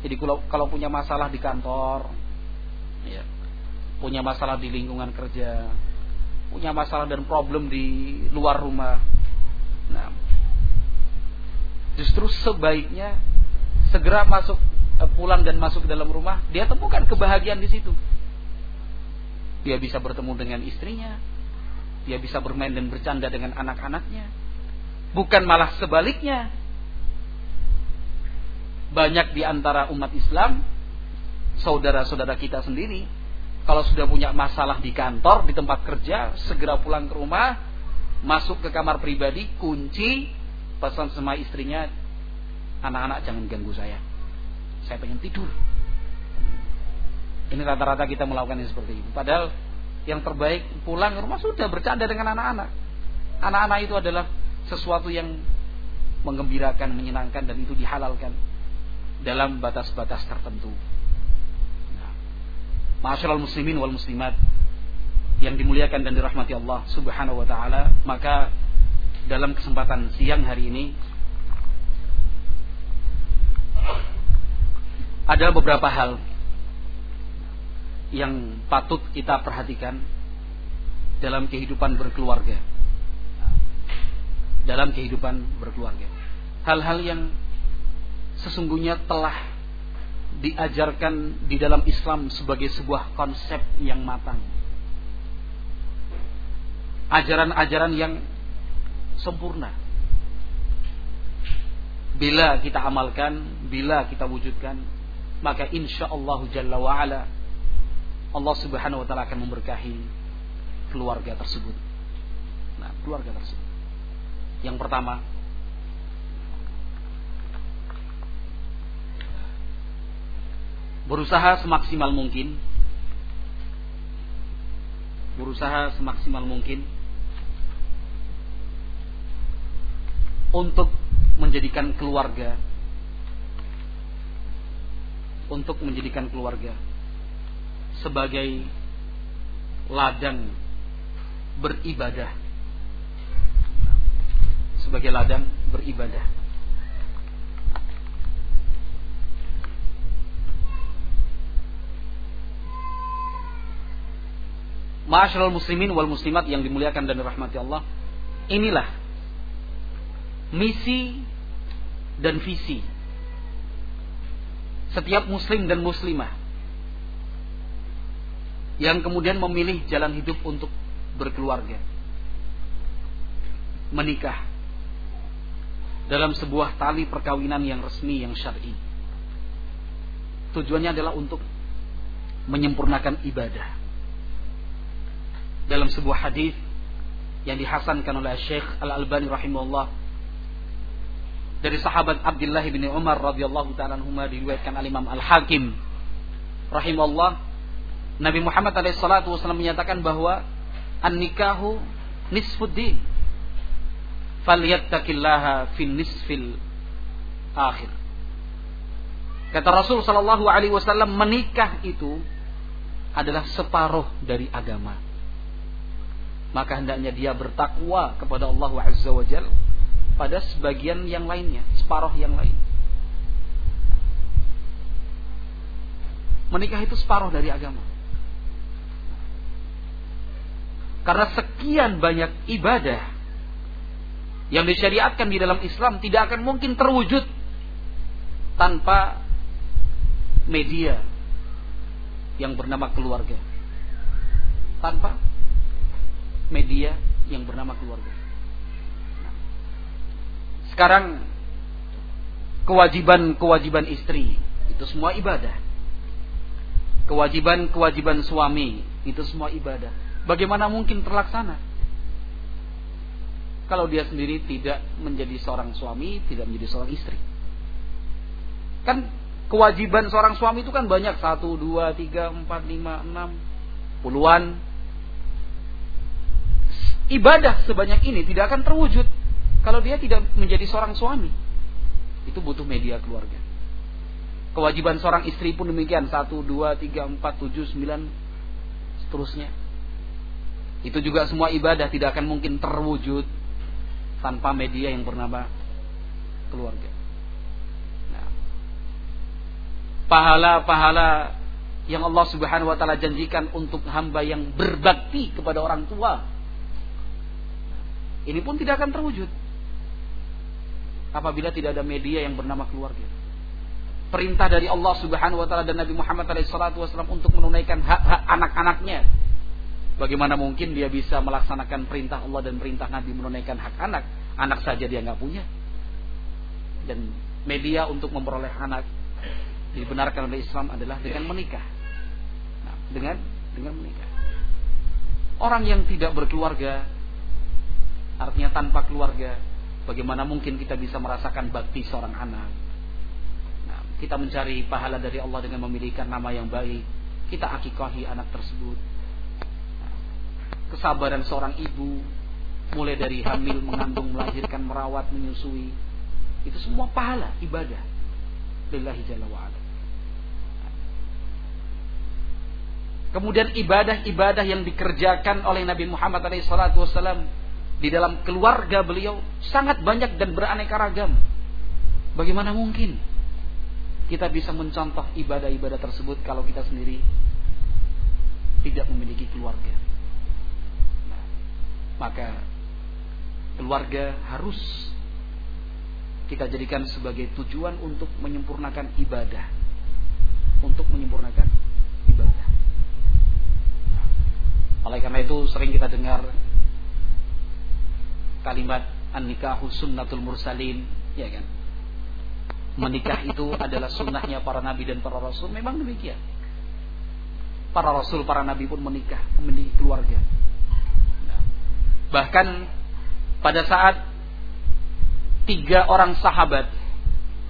Jadi kalau kalau punya masalah di kantor, ya, punya masalah di lingkungan kerja, punya masalah dan problem di luar rumah, nah, justru sebaiknya segera masuk pulang dan masuk ke dalam rumah, dia temukan kebahagiaan di situ. Dia bisa bertemu dengan istrinya, dia bisa bermain dan bercanda dengan anak-anaknya, Bukan malah sebaliknya. Banyak di antara umat Islam, saudara-saudara kita sendiri, kalau sudah punya masalah di kantor, di tempat kerja, segera pulang ke rumah, masuk ke kamar pribadi, kunci, pesan sama istrinya, anak-anak jangan ganggu saya. Saya pengen tidur. Ini rata-rata kita melakukan yang seperti itu. Padahal yang terbaik pulang rumah sudah bercanda dengan anak-anak. Anak-anak itu adalah sesuatu yang menggembirakan, menyenangkan dan itu dihalalkan dalam batas-batas tertentu. Nah, muslimin wal muslimat yang dimuliakan dan dirahmati Allah Subhanahu wa taala, maka dalam kesempatan siang hari ini ada beberapa hal yang patut kita perhatikan dalam kehidupan berkeluarga. Dalam kehidupan berkeluarga. Hal-hal yang sesungguhnya telah diajarkan di dalam Islam sebagai sebuah konsep yang matang. Ajaran-ajaran yang sempurna. Bila kita amalkan, bila kita wujudkan, maka insya Allah Jalla wa'ala Allah Subhanahu wa taala akan memberkahi keluarga tersebut. Nah, keluarga tersebut. Yang pertama, berusaha semaksimal mungkin berusaha semaksimal mungkin untuk menjadikan keluarga untuk menjadikan keluarga sebagai ladang beribadah. Sebagai ladang beribadah. Ma'asyiral muslimin wal muslimat yang dimuliakan dan dirahmati Allah, inilah misi dan visi setiap muslim dan muslimah yang kemudian memilih jalan hidup untuk berkeluarga. Menikah dalam sebuah tali perkawinan yang resmi yang syar'i. Tujuannya adalah untuk menyempurnakan ibadah. Dalam sebuah hadis yang dihasankan oleh Syekh Al-Albani rahimahullah dari sahabat Abdullah bin Umar radhiyallahu taala anhu diriwayatkan al Imam Al-Hakim rahimahullah Nabi Muhammad SAW menyatakan bahwa an-nikahu nisfuddin. Falyattaqillaha fin nisfil akhir. Kata Rasul Shallallahu Alaihi Wasallam menikah itu adalah separuh dari agama. Maka hendaknya dia bertakwa kepada Allah Azza wa Jal pada sebagian yang lainnya, separuh yang lain. Menikah itu separuh dari agama. Karena sekian banyak ibadah yang disyariatkan di dalam Islam tidak akan mungkin terwujud tanpa media yang bernama keluarga. Tanpa media yang bernama keluarga. Sekarang kewajiban-kewajiban istri itu semua ibadah. Kewajiban-kewajiban suami itu semua ibadah Bagaimana mungkin terlaksana? Kalau dia sendiri tidak menjadi seorang suami, tidak menjadi seorang istri. Kan kewajiban seorang suami itu kan banyak. Satu, dua, tiga, empat, lima, enam, puluhan. Ibadah sebanyak ini tidak akan terwujud kalau dia tidak menjadi seorang suami. Itu butuh media keluarga. Kewajiban seorang istri pun demikian. Satu, dua, tiga, empat, tujuh, sembilan, seterusnya. Itu juga semua ibadah tidak akan mungkin terwujud tanpa media yang bernama keluarga. Nah, pahala-pahala yang Allah Subhanahu wa taala janjikan untuk hamba yang berbakti kepada orang tua. Ini pun tidak akan terwujud apabila tidak ada media yang bernama keluarga. Perintah dari Allah Subhanahu wa taala dan Nabi Muhammad SAW untuk menunaikan hak-hak anak-anaknya Bagaimana mungkin dia bisa melaksanakan perintah Allah dan perintah Nabi menunaikan hak anak? Anak saja dia nggak punya. Dan media untuk memperoleh anak dibenarkan oleh Islam adalah dengan menikah. Nah, dengan dengan menikah. Orang yang tidak berkeluarga, artinya tanpa keluarga, bagaimana mungkin kita bisa merasakan bakti seorang anak? kita mencari pahala dari Allah dengan memilihkan nama yang baik, kita akikahi anak tersebut. Kesabaran seorang ibu mulai dari hamil, mengandung, melahirkan, merawat, menyusui, itu semua pahala ibadah. Lillahi jalla wa'ala. Kemudian ibadah-ibadah yang dikerjakan oleh Nabi Muhammad SAW di dalam keluarga beliau sangat banyak dan beraneka ragam. Bagaimana mungkin kita bisa mencontoh ibadah-ibadah tersebut kalau kita sendiri tidak memiliki keluarga? Nah, maka keluarga harus kita jadikan sebagai tujuan untuk menyempurnakan ibadah. Untuk menyempurnakan ibadah. Oleh karena itu sering kita dengar kalimat an-nikahu sunnatul mursalin, ya kan? Menikah itu adalah sunnahnya para nabi dan para rasul. Memang demikian. Para rasul, para nabi pun menikah, memiliki keluarga. Nah, bahkan pada saat tiga orang sahabat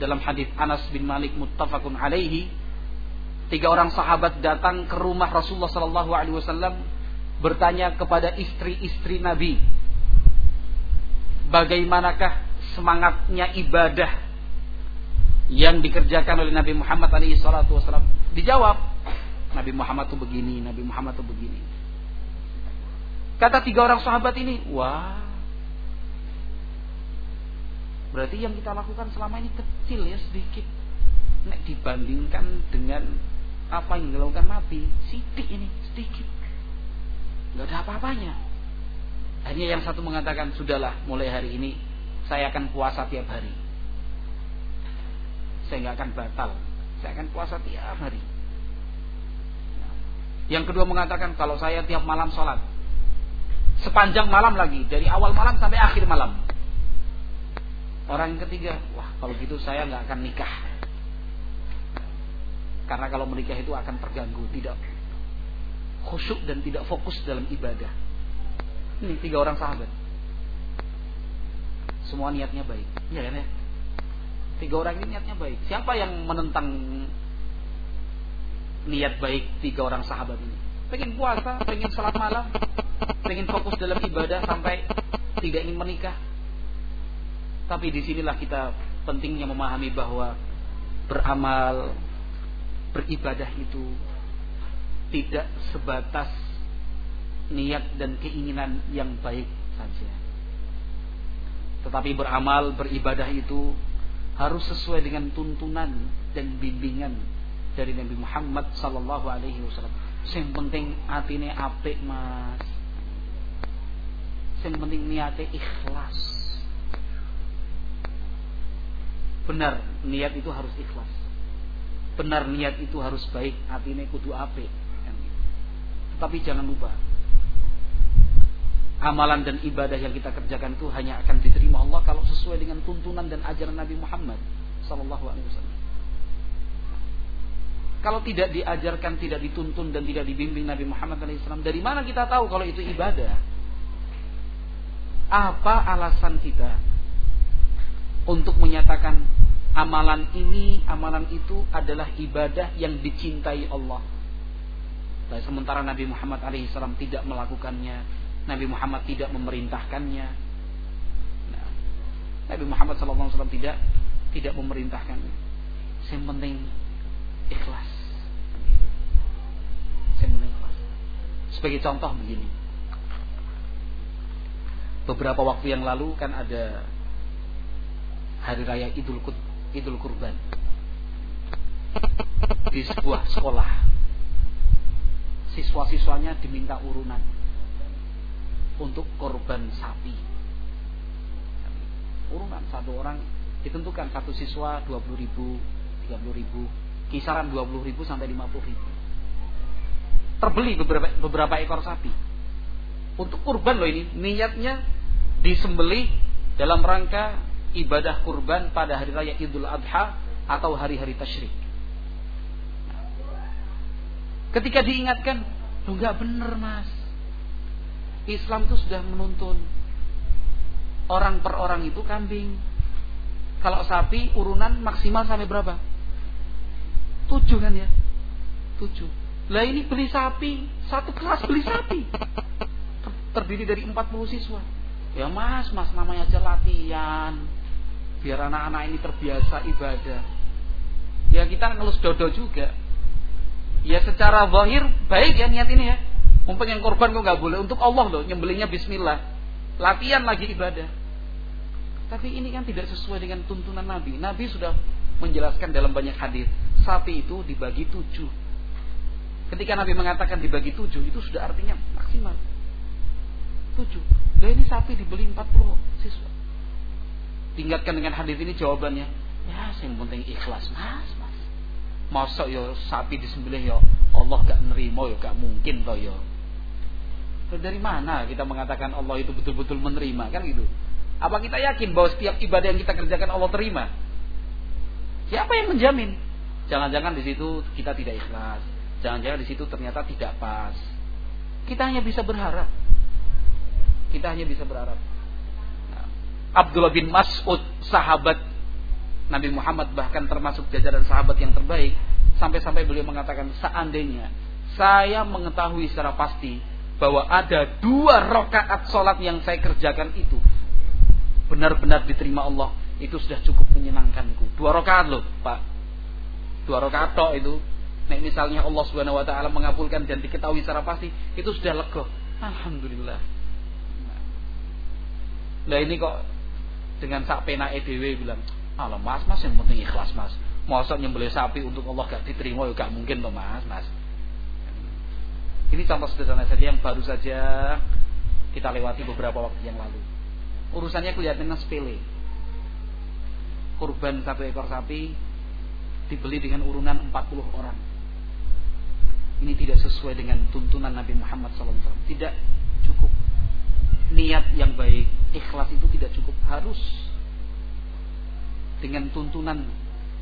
dalam hadis Anas bin Malik muttafaqun alaihi tiga orang sahabat datang ke rumah Rasulullah sallallahu alaihi wasallam bertanya kepada istri-istri Nabi, bagaimanakah semangatnya ibadah yang dikerjakan oleh Nabi Muhammad SAW? Dijawab, Nabi Muhammad itu begini, Nabi Muhammad itu begini. Kata tiga orang sahabat ini, wah, berarti yang kita lakukan selama ini kecil ya sedikit. Nek dibandingkan dengan apa yang dilakukan Nabi, sidik ini sedikit nggak ada apa-apanya. Hanya yang satu mengatakan sudahlah mulai hari ini saya akan puasa tiap hari. Saya nggak akan batal. Saya akan puasa tiap hari. Yang kedua mengatakan kalau saya tiap malam sholat sepanjang malam lagi dari awal malam sampai akhir malam. Orang yang ketiga, wah kalau gitu saya nggak akan nikah. Karena kalau menikah itu akan terganggu, tidak khusyuk dan tidak fokus dalam ibadah. Ini tiga orang sahabat. Semua niatnya baik. Iya kan ya? Tiga orang ini niatnya baik. Siapa yang menentang niat baik tiga orang sahabat ini? Pengen puasa, pengen salat malam, pengen fokus dalam ibadah sampai tidak ingin menikah. Tapi di sinilah kita pentingnya memahami bahwa beramal, beribadah itu tidak sebatas niat dan keinginan yang baik saja. Tetapi beramal, beribadah itu harus sesuai dengan tuntunan dan bimbingan dari Nabi Muhammad sallallahu alaihi wasallam. Yang penting atine apik, Mas. Yang penting niatnya ikhlas. Benar, niat itu harus ikhlas. Benar niat itu harus baik, atine kudu apik. Tapi jangan lupa Amalan dan ibadah yang kita kerjakan itu hanya akan diterima Allah kalau sesuai dengan tuntunan dan ajaran Nabi Muhammad Sallallahu Alaihi Wasallam. Kalau tidak diajarkan, tidak dituntun dan tidak dibimbing Nabi Muhammad SAW, dari mana kita tahu kalau itu ibadah? Apa alasan kita untuk menyatakan amalan ini, amalan itu adalah ibadah yang dicintai Allah? Nah, sementara Nabi Muhammad alaihissalam tidak melakukannya, Nabi Muhammad tidak memerintahkannya. Nah, Nabi Muhammad SAW tidak tidak memerintahkannya. Yang penting ikhlas. Yang penting ikhlas. Sebagai contoh begini. Beberapa waktu yang lalu kan ada hari raya Idul Idul Kurban di sebuah sekolah siswa-siswanya diminta urunan untuk korban sapi. Urunan satu orang ditentukan satu siswa 20 ribu, 30 ribu, kisaran 20 ribu sampai 50 ribu. Terbeli beberapa, beberapa ekor sapi. Untuk kurban loh ini, niatnya disembeli dalam rangka ibadah kurban pada hari raya Idul Adha atau hari-hari tasyrik. Ketika diingatkan, lu nggak bener mas. Islam itu sudah menuntun orang per orang itu kambing. Kalau sapi urunan maksimal sampai berapa? Tujuh kan ya? Tujuh. Lah ini beli sapi, satu kelas beli sapi. Terdiri dari 40 siswa. Ya mas, mas namanya aja latihan. Biar anak-anak ini terbiasa ibadah. Ya kita ngelus dodo juga. Ya secara zahir baik ya niat ini ya. Mumpung yang korban kok nggak boleh. Untuk Allah loh, nyembelihnya bismillah. Latihan lagi ibadah. Tapi ini kan tidak sesuai dengan tuntunan Nabi. Nabi sudah menjelaskan dalam banyak hadis. Sapi itu dibagi tujuh. Ketika Nabi mengatakan dibagi tujuh, itu sudah artinya maksimal. Tujuh. Dan ini sapi dibeli 40 siswa. Tingkatkan dengan hadis ini jawabannya. Ya, yang penting ikhlas, mas, mas. Masa ya sapi disembelih ya Allah gak nerima ya gak mungkin toh ya. Dari mana kita mengatakan Allah itu betul-betul menerima kan gitu? Apa kita yakin bahwa setiap ibadah yang kita kerjakan Allah terima? Siapa yang menjamin? Jangan-jangan di situ kita tidak ikhlas. Jangan-jangan di situ ternyata tidak pas. Kita hanya bisa berharap. Kita hanya bisa berharap. Nah, Abdullah bin Mas'ud, sahabat Nabi Muhammad bahkan termasuk jajaran sahabat yang terbaik, sampai-sampai beliau mengatakan seandainya saya mengetahui secara pasti bahwa ada dua rakaat sholat yang saya kerjakan itu benar-benar diterima Allah itu sudah cukup menyenangkanku. Dua rakaat loh pak. Dua rakaat toh itu. Nah misalnya Allah subhanahu wa ta'ala mengabulkan dan diketahui secara pasti itu sudah lega. Alhamdulillah. Nah ini kok dengan sak pena EDW bilang Alah mas, mas yang penting ikhlas mas. Masa nyembelih sapi untuk Allah gak diterima ya gak mungkin loh mas, mas Ini contoh sederhana saja yang baru saja kita lewati beberapa waktu yang lalu Urusannya kelihatannya sepele Kurban satu ekor sapi dibeli dengan urunan 40 orang ini tidak sesuai dengan tuntunan Nabi Muhammad SAW. Tidak cukup. Niat yang baik, ikhlas itu tidak cukup. Harus dengan tuntunan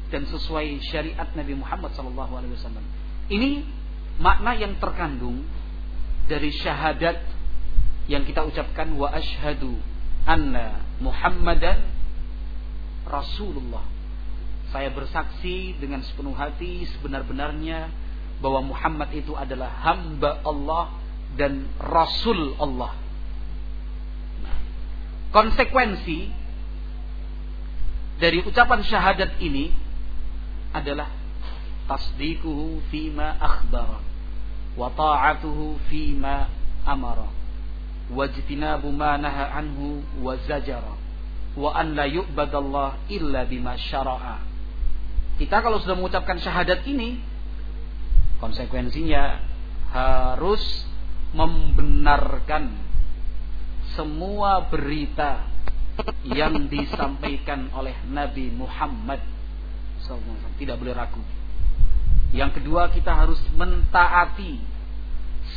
dan sesuai syariat Nabi Muhammad SAW. Ini makna yang terkandung dari syahadat yang kita ucapkan wa ashadu anna Muhammadan Rasulullah. Saya bersaksi dengan sepenuh hati sebenar-benarnya bahwa Muhammad itu adalah hamba Allah dan Rasul Allah. Nah, konsekuensi dari ucapan syahadat ini adalah tasdikuhu fima akhbara wa ta'atuhu fima amara wajtinabu ma naha anhu wa zajara wa an la yu'badallah illa bima syara'a kita kalau sudah mengucapkan syahadat ini Konsekuensinya harus membenarkan semua berita yang disampaikan oleh Nabi Muhammad. Tidak boleh ragu. Yang kedua kita harus mentaati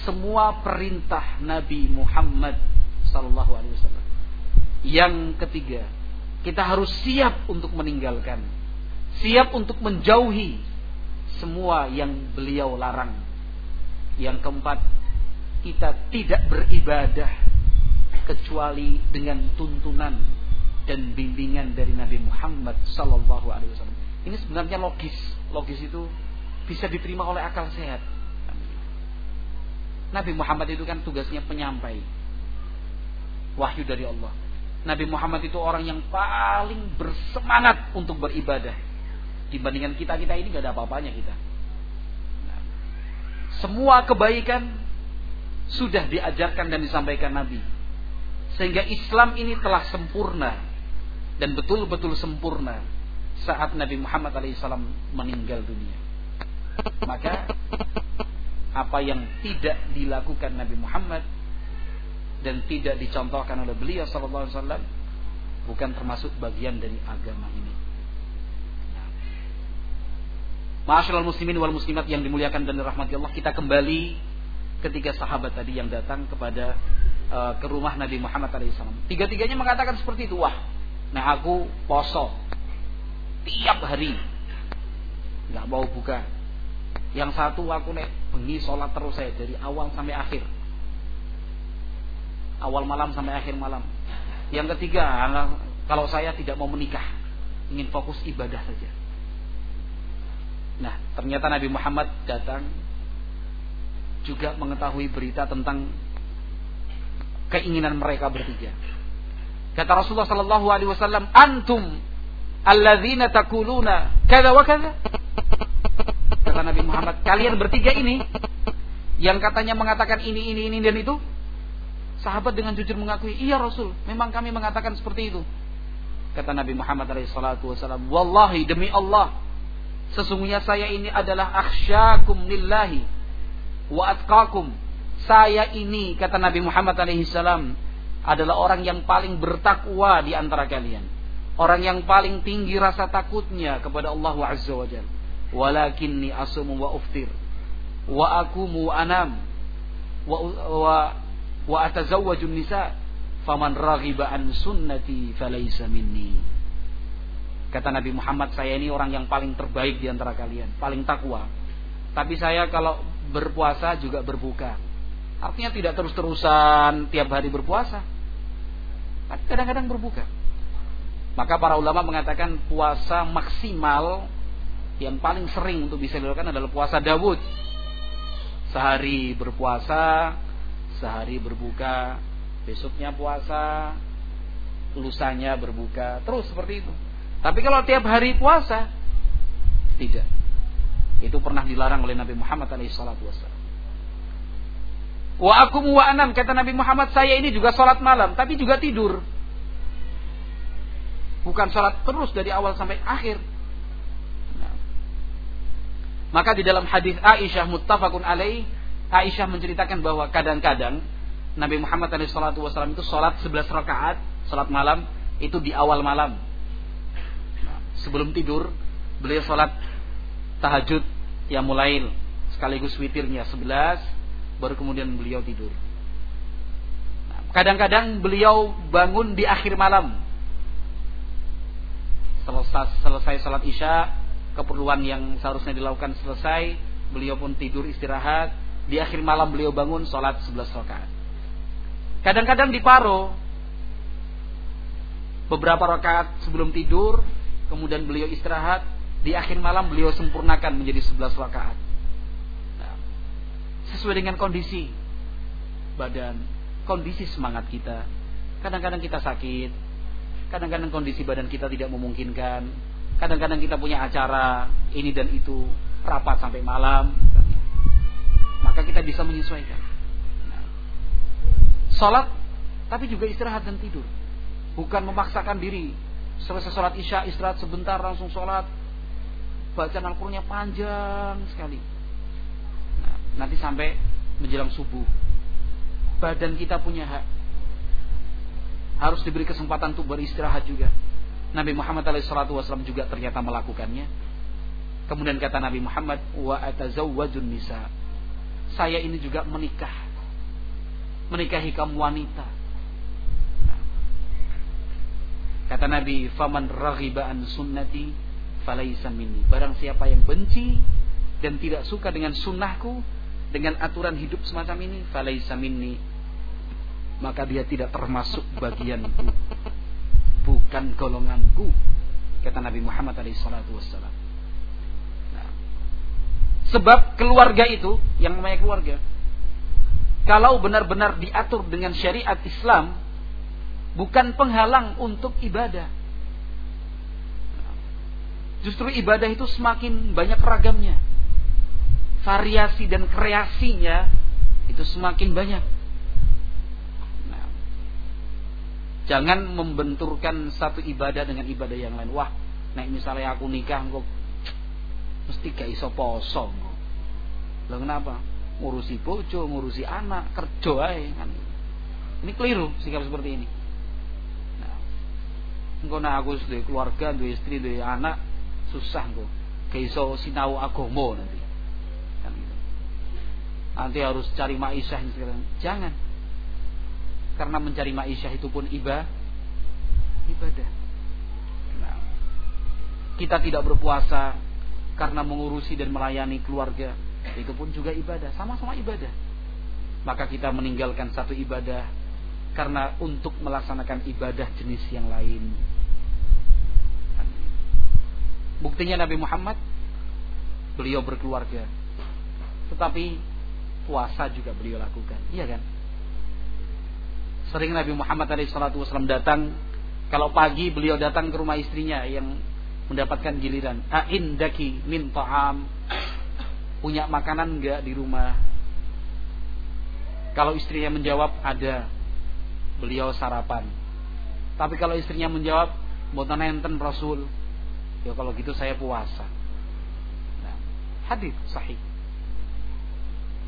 semua perintah Nabi Muhammad Wasallam. Yang ketiga kita harus siap untuk meninggalkan, siap untuk menjauhi semua yang beliau larang. Yang keempat, kita tidak beribadah kecuali dengan tuntunan dan bimbingan dari Nabi Muhammad wasallam. Ini sebenarnya logis. Logis itu bisa diterima oleh akal sehat. Nabi Muhammad itu kan tugasnya penyampai wahyu dari Allah. Nabi Muhammad itu orang yang paling bersemangat untuk beribadah Dibandingkan kita-kita ini gak ada apa-apanya kita. Semua kebaikan sudah diajarkan dan disampaikan Nabi. Sehingga Islam ini telah sempurna dan betul-betul sempurna saat Nabi Muhammad SAW meninggal dunia. Maka apa yang tidak dilakukan Nabi Muhammad dan tidak dicontohkan oleh beliau Sallallahu Alaihi Wasallam bukan termasuk bagian dari agama ini. Ma'asyiral muslimin wal muslimat yang dimuliakan dan dirahmati Allah, kita kembali ketiga sahabat tadi yang datang kepada uh, ke rumah Nabi Muhammad SAW. Tiga-tiganya mengatakan seperti itu, wah, nah aku poso tiap hari, nggak mau buka. Yang satu aku nek bengi sholat terus saya dari awal sampai akhir, awal malam sampai akhir malam. Yang ketiga, kalau saya tidak mau menikah, ingin fokus ibadah saja. Nah, ternyata Nabi Muhammad datang juga mengetahui berita tentang keinginan mereka bertiga. Kata Rasulullah sallallahu alaihi wasallam, "Antum alladzina takuluna kada wa kada?" Kata Nabi Muhammad, "Kalian bertiga ini yang katanya mengatakan ini ini ini dan itu?" Sahabat dengan jujur mengakui, "Iya Rasul, memang kami mengatakan seperti itu." Kata Nabi Muhammad wasallam, "Wallahi demi Allah, sesungguhnya saya ini adalah akhsyakum lillahi wa atqakum. Saya ini kata Nabi Muhammad alaihi salam adalah orang yang paling bertakwa di antara kalian. Orang yang paling tinggi rasa takutnya kepada Allah Azza wa Jalla. Walakinni asumu wa uftir wa akumu anam wa wa, wa atazawwaju nisa faman raghiba an sunnati falaysa minni. Kata Nabi Muhammad, saya ini orang yang paling terbaik di antara kalian, paling takwa. Tapi saya kalau berpuasa juga berbuka. Artinya tidak terus-terusan tiap hari berpuasa. Tapi kadang-kadang berbuka. Maka para ulama mengatakan puasa maksimal yang paling sering untuk bisa dilakukan adalah puasa Dawud. Sehari berpuasa, sehari berbuka, besoknya puasa, lusanya berbuka, terus seperti itu. Tapi kalau tiap hari puasa, tidak. Itu pernah dilarang oleh Nabi Muhammad SAW. Wa aku wa anam kata Nabi Muhammad saya ini juga sholat malam tapi juga tidur. Bukan sholat terus dari awal sampai akhir. Maka di dalam hadis Aisyah muttafaqun alaih Aisyah menceritakan bahwa kadang-kadang Nabi Muhammad SAW itu sholat 11 rakaat, sholat malam itu di awal malam. Nah, sebelum tidur beliau sholat tahajud yang mulai sekaligus witirnya 11 baru kemudian beliau tidur. Nah, kadang-kadang beliau bangun di akhir malam. Selesai, selesai salat isya, keperluan yang seharusnya dilakukan selesai, beliau pun tidur istirahat. Di akhir malam beliau bangun sholat 11 rakaat. Kadang-kadang di paro beberapa rakaat sebelum tidur, kemudian beliau istirahat, di akhir malam beliau sempurnakan menjadi 11 rakaat. Nah, sesuai dengan kondisi badan, kondisi semangat kita. Kadang-kadang kita sakit, kadang-kadang kondisi badan kita tidak memungkinkan, kadang-kadang kita punya acara ini dan itu, rapat sampai malam. Maka kita bisa menyesuaikan. Nah, tapi juga istirahat dan tidur. Bukan memaksakan diri. Selesai sholat isya, istirahat sebentar, langsung sholat, bacaan Al-Qur'annya panjang sekali. Nah, nanti sampai menjelang subuh. Badan kita punya hak. Harus diberi kesempatan untuk beristirahat juga. Nabi Muhammad SAW juga ternyata melakukannya. Kemudian kata Nabi Muhammad, wa atazawwajun nisa. Saya ini juga menikah. Menikahi kaum wanita. Kata Nabi, faman raghiba an sunnati falaisa minni. Barang siapa yang benci dan tidak suka dengan sunnahku, dengan aturan hidup semacam ini, falaisa minni. Maka dia tidak termasuk bagianku. Bukan golonganku. Kata Nabi Muhammad SAW. Nah, sebab keluarga itu, yang namanya keluarga, kalau benar-benar diatur dengan syariat Islam, bukan penghalang untuk ibadah Justru ibadah itu semakin banyak ragamnya. Variasi dan kreasinya itu semakin banyak. Nah, jangan membenturkan satu ibadah dengan ibadah yang lain. Wah, nek misalnya aku nikah kok mesti gak iso poso kok. Lah kenapa? Ngurusi bojo, ngurusi anak, kerja ae kan. Ini keliru sikap seperti ini. Nah, engko aku sudah keluarga, duwe istri, duwe anak, susah kok keiso sinau agomo nanti kan gitu. nanti harus cari maisha sekarang jangan karena mencari maisha itu pun ibadah ibadah nah, kita tidak berpuasa karena mengurusi dan melayani keluarga itu pun juga ibadah sama-sama ibadah maka kita meninggalkan satu ibadah karena untuk melaksanakan ibadah jenis yang lain Buktinya Nabi Muhammad beliau berkeluarga. Tetapi puasa juga beliau lakukan. Iya kan? Sering Nabi Muhammad SAW datang kalau pagi beliau datang ke rumah istrinya yang mendapatkan giliran. Ain daki min ta'am. Punya makanan enggak di rumah? Kalau istrinya menjawab ada. Beliau sarapan. Tapi kalau istrinya menjawab mboten enten Rasul. Ya kalau gitu saya puasa. Nah, hadis sahih.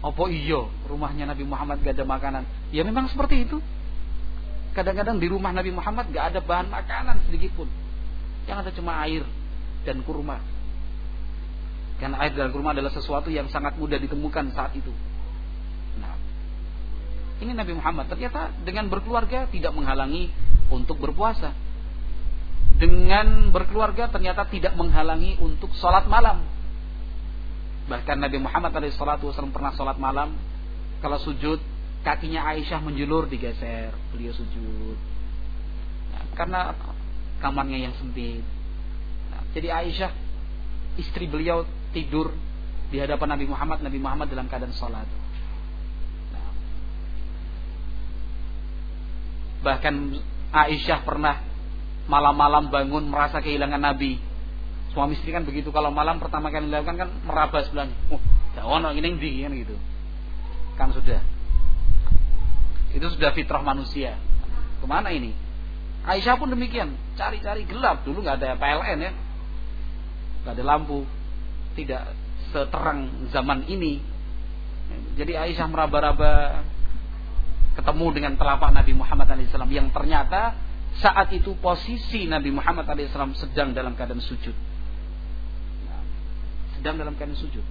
Apa iyo rumahnya Nabi Muhammad gak ada makanan? Ya memang seperti itu. Kadang-kadang di rumah Nabi Muhammad gak ada bahan makanan sedikit pun. Yang ada cuma air dan kurma. Karena air dan kurma adalah sesuatu yang sangat mudah ditemukan saat itu. Nah, ini Nabi Muhammad ternyata dengan berkeluarga tidak menghalangi untuk berpuasa. Dengan berkeluarga ternyata tidak menghalangi untuk sholat malam. Bahkan Nabi Muhammad SAW pernah sholat malam. Kalau sujud kakinya Aisyah menjulur digeser, beliau sujud. Nah, karena kamarnya yang sempit. Nah, jadi Aisyah istri beliau tidur di hadapan Nabi Muhammad, Nabi Muhammad dalam keadaan sholat. Nah, bahkan Aisyah pernah malam-malam bangun merasa kehilangan Nabi. Suami istri kan begitu kalau malam pertama kali dilakukan kan meraba sebelahnya. Oh, ono ini kan gitu. Kan sudah itu sudah fitrah manusia. Ke mana ini? Aisyah pun demikian. Cari-cari gelap. Dulu nggak ada PLN ya. Nggak ada lampu. Tidak seterang zaman ini. Jadi Aisyah meraba-raba ketemu dengan telapak Nabi Muhammad SAW yang ternyata saat itu posisi Nabi Muhammad SAW sedang dalam keadaan sujud. Sedang dalam keadaan sujud.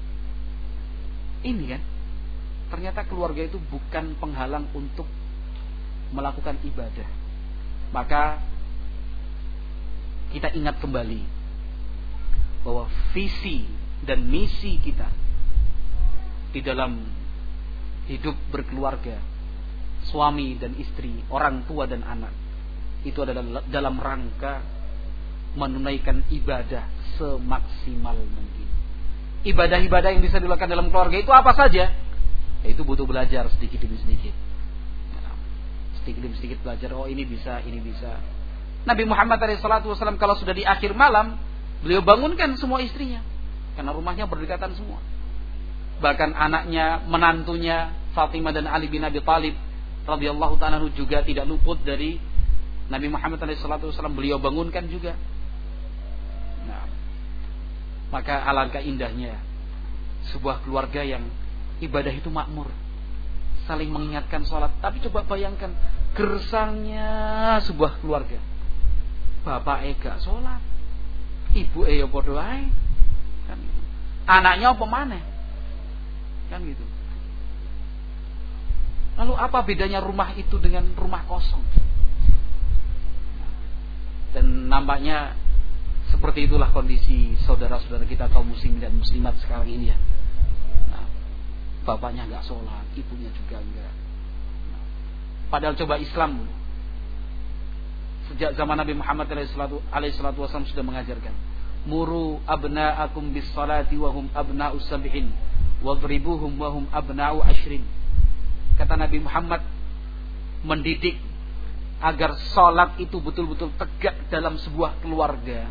Ini kan ternyata keluarga itu bukan penghalang untuk melakukan ibadah. Maka kita ingat kembali bahwa visi dan misi kita di dalam hidup berkeluarga, suami dan istri, orang tua dan anak, itu adalah dalam rangka menunaikan ibadah semaksimal mungkin. Ibadah-ibadah yang bisa dilakukan dalam keluarga itu apa saja? Itu butuh belajar sedikit demi sedikit. sedikit demi sedikit belajar, oh ini bisa, ini bisa. Nabi Muhammad SAW kalau sudah di akhir malam, beliau bangunkan semua istrinya. Karena rumahnya berdekatan semua. Bahkan anaknya, menantunya, Fatimah dan Ali bin Abi Talib radhiyallahu taala juga tidak luput dari Nabi Muhammad SAW beliau bangunkan juga. Nah, maka alangkah indahnya sebuah keluarga yang ibadah itu makmur. Saling mengingatkan sholat. Tapi coba bayangkan gersangnya sebuah keluarga. Bapak ega sholat. Ibu ega podo Kan gitu. Anaknya apa mana? Kan gitu. Lalu apa bedanya rumah itu dengan rumah kosong? Dan nampaknya seperti itulah kondisi saudara-saudara kita kaum muslim dan muslimat sekarang ini ya bapaknya nggak sholat, ibunya juga enggak. Padahal coba Islam sejak zaman Nabi Muhammad alaihissalatu wasallam sudah mengajarkan muru abna'akum bis salati wa hum abna'u sab'in wadribuhum wa hum abna'u ashrin kata Nabi Muhammad mendidik agar sholat itu betul-betul tegak dalam sebuah keluarga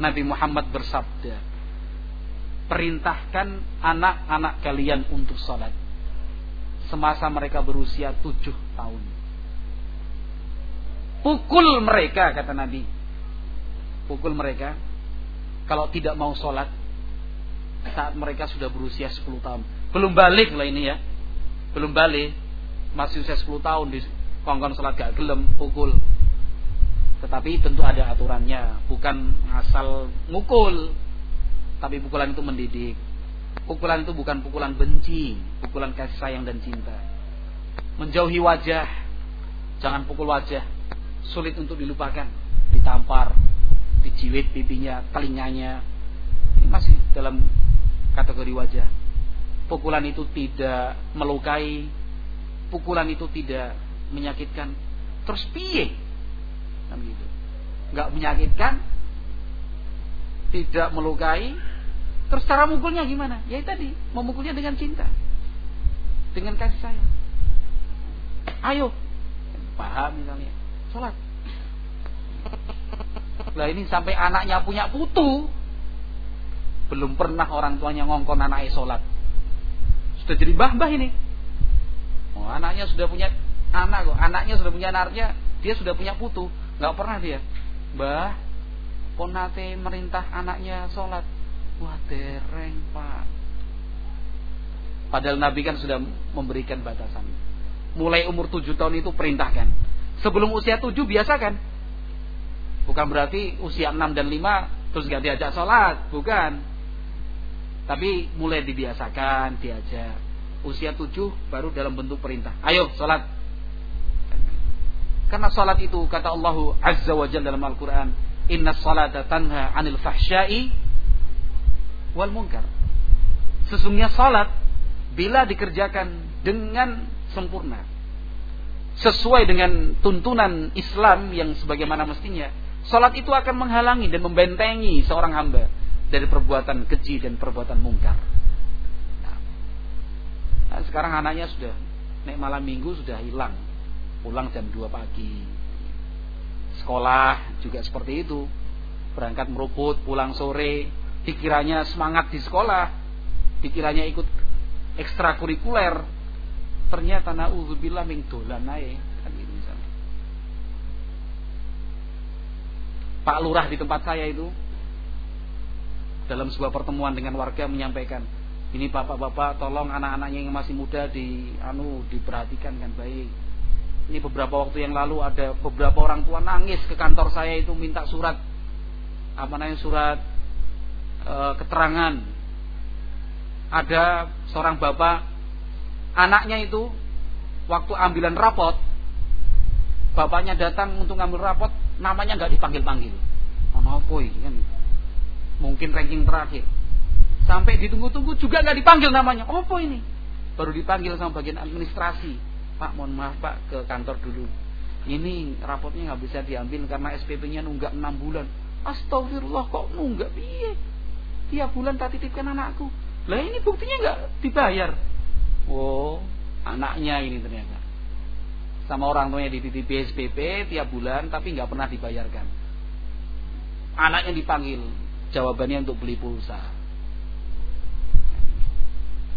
Nabi Muhammad bersabda perintahkan anak-anak kalian untuk sholat semasa mereka berusia tujuh tahun. Pukul mereka kata Nabi. Pukul mereka kalau tidak mau sholat saat mereka sudah berusia sepuluh tahun. Belum balik lah ini ya. Belum balik. Masih usia sepuluh tahun di kongkong sholat gak gelem pukul. Tetapi tentu ada aturannya, bukan asal mukul, tapi pukulan itu mendidik. Pukulan itu bukan pukulan benci, pukulan kasih sayang dan cinta. Menjauhi wajah, jangan pukul wajah, sulit untuk dilupakan. Ditampar, dijiwit pipinya, telinganya. Ini masih dalam kategori wajah. Pukulan itu tidak melukai, pukulan itu tidak menyakitkan. Terus piye? Kan gitu. Enggak menyakitkan, tidak melukai, Terus cara mukulnya gimana? Ya tadi, memukulnya dengan cinta. Dengan kasih sayang. Ayo. Paham misalnya. Sholat. Lah ini sampai anaknya punya putu. Belum pernah orang tuanya ngongkon anaknya sholat. Sudah jadi mbah-mbah ini. Oh, anaknya sudah punya anak kok. Anaknya sudah punya anaknya. Dia sudah punya putu. Gak pernah dia. Mbah, ponate merintah anaknya sholat. Wah dereng pak. Padahal Nabi kan sudah memberikan batasan. Mulai umur tujuh tahun itu perintahkan. Sebelum usia tujuh biasa kan? Bukan berarti usia enam dan lima Terus gak diajak sholat Bukan. Tapi mulai dibiasakan Diajak. Usia tujuh baru dalam bentuk perintah. Ayo sholat. Karena sholat itu kata Allah Azza wa Jalla dalam Al-Quran Inna salata tanha anil fahsyai wal munkar. Sesungguhnya salat bila dikerjakan dengan sempurna sesuai dengan tuntunan Islam yang sebagaimana mestinya, salat itu akan menghalangi dan membentengi seorang hamba dari perbuatan keji dan perbuatan mungkar. Nah, sekarang anaknya sudah naik malam minggu sudah hilang, pulang jam 2 pagi. Sekolah juga seperti itu, berangkat meruput, pulang sore, dikiranya semangat di sekolah, dikiranya ikut ekstrakurikuler, ternyata naudzubillah ming dolan ae kan gitu. Pak Lurah di tempat saya itu dalam sebuah pertemuan dengan warga menyampaikan, ini bapak-bapak tolong anak-anaknya yang masih muda di anu diperhatikan kan baik. Ini beberapa waktu yang lalu ada beberapa orang tua nangis ke kantor saya itu minta surat. Apa namanya surat e, keterangan. Ada seorang bapak anaknya itu waktu ambilan rapot bapaknya datang untuk ngambil rapot namanya nggak dipanggil panggil nopo kan? Mungkin ranking terakhir. Sampai ditunggu-tunggu juga nggak dipanggil namanya. Apa ini? Baru dipanggil sama bagian administrasi pak mohon maaf pak ke kantor dulu ini rapotnya nggak bisa diambil karena SPP-nya nunggak 6 bulan astagfirullah kok nunggak piye tiap bulan tak titipkan anakku. Lah ini buktinya nggak dibayar. Oh, anaknya ini ternyata. Sama orang tuanya dititipi SPP tiap bulan tapi nggak pernah dibayarkan. Anaknya dipanggil, jawabannya untuk beli pulsa.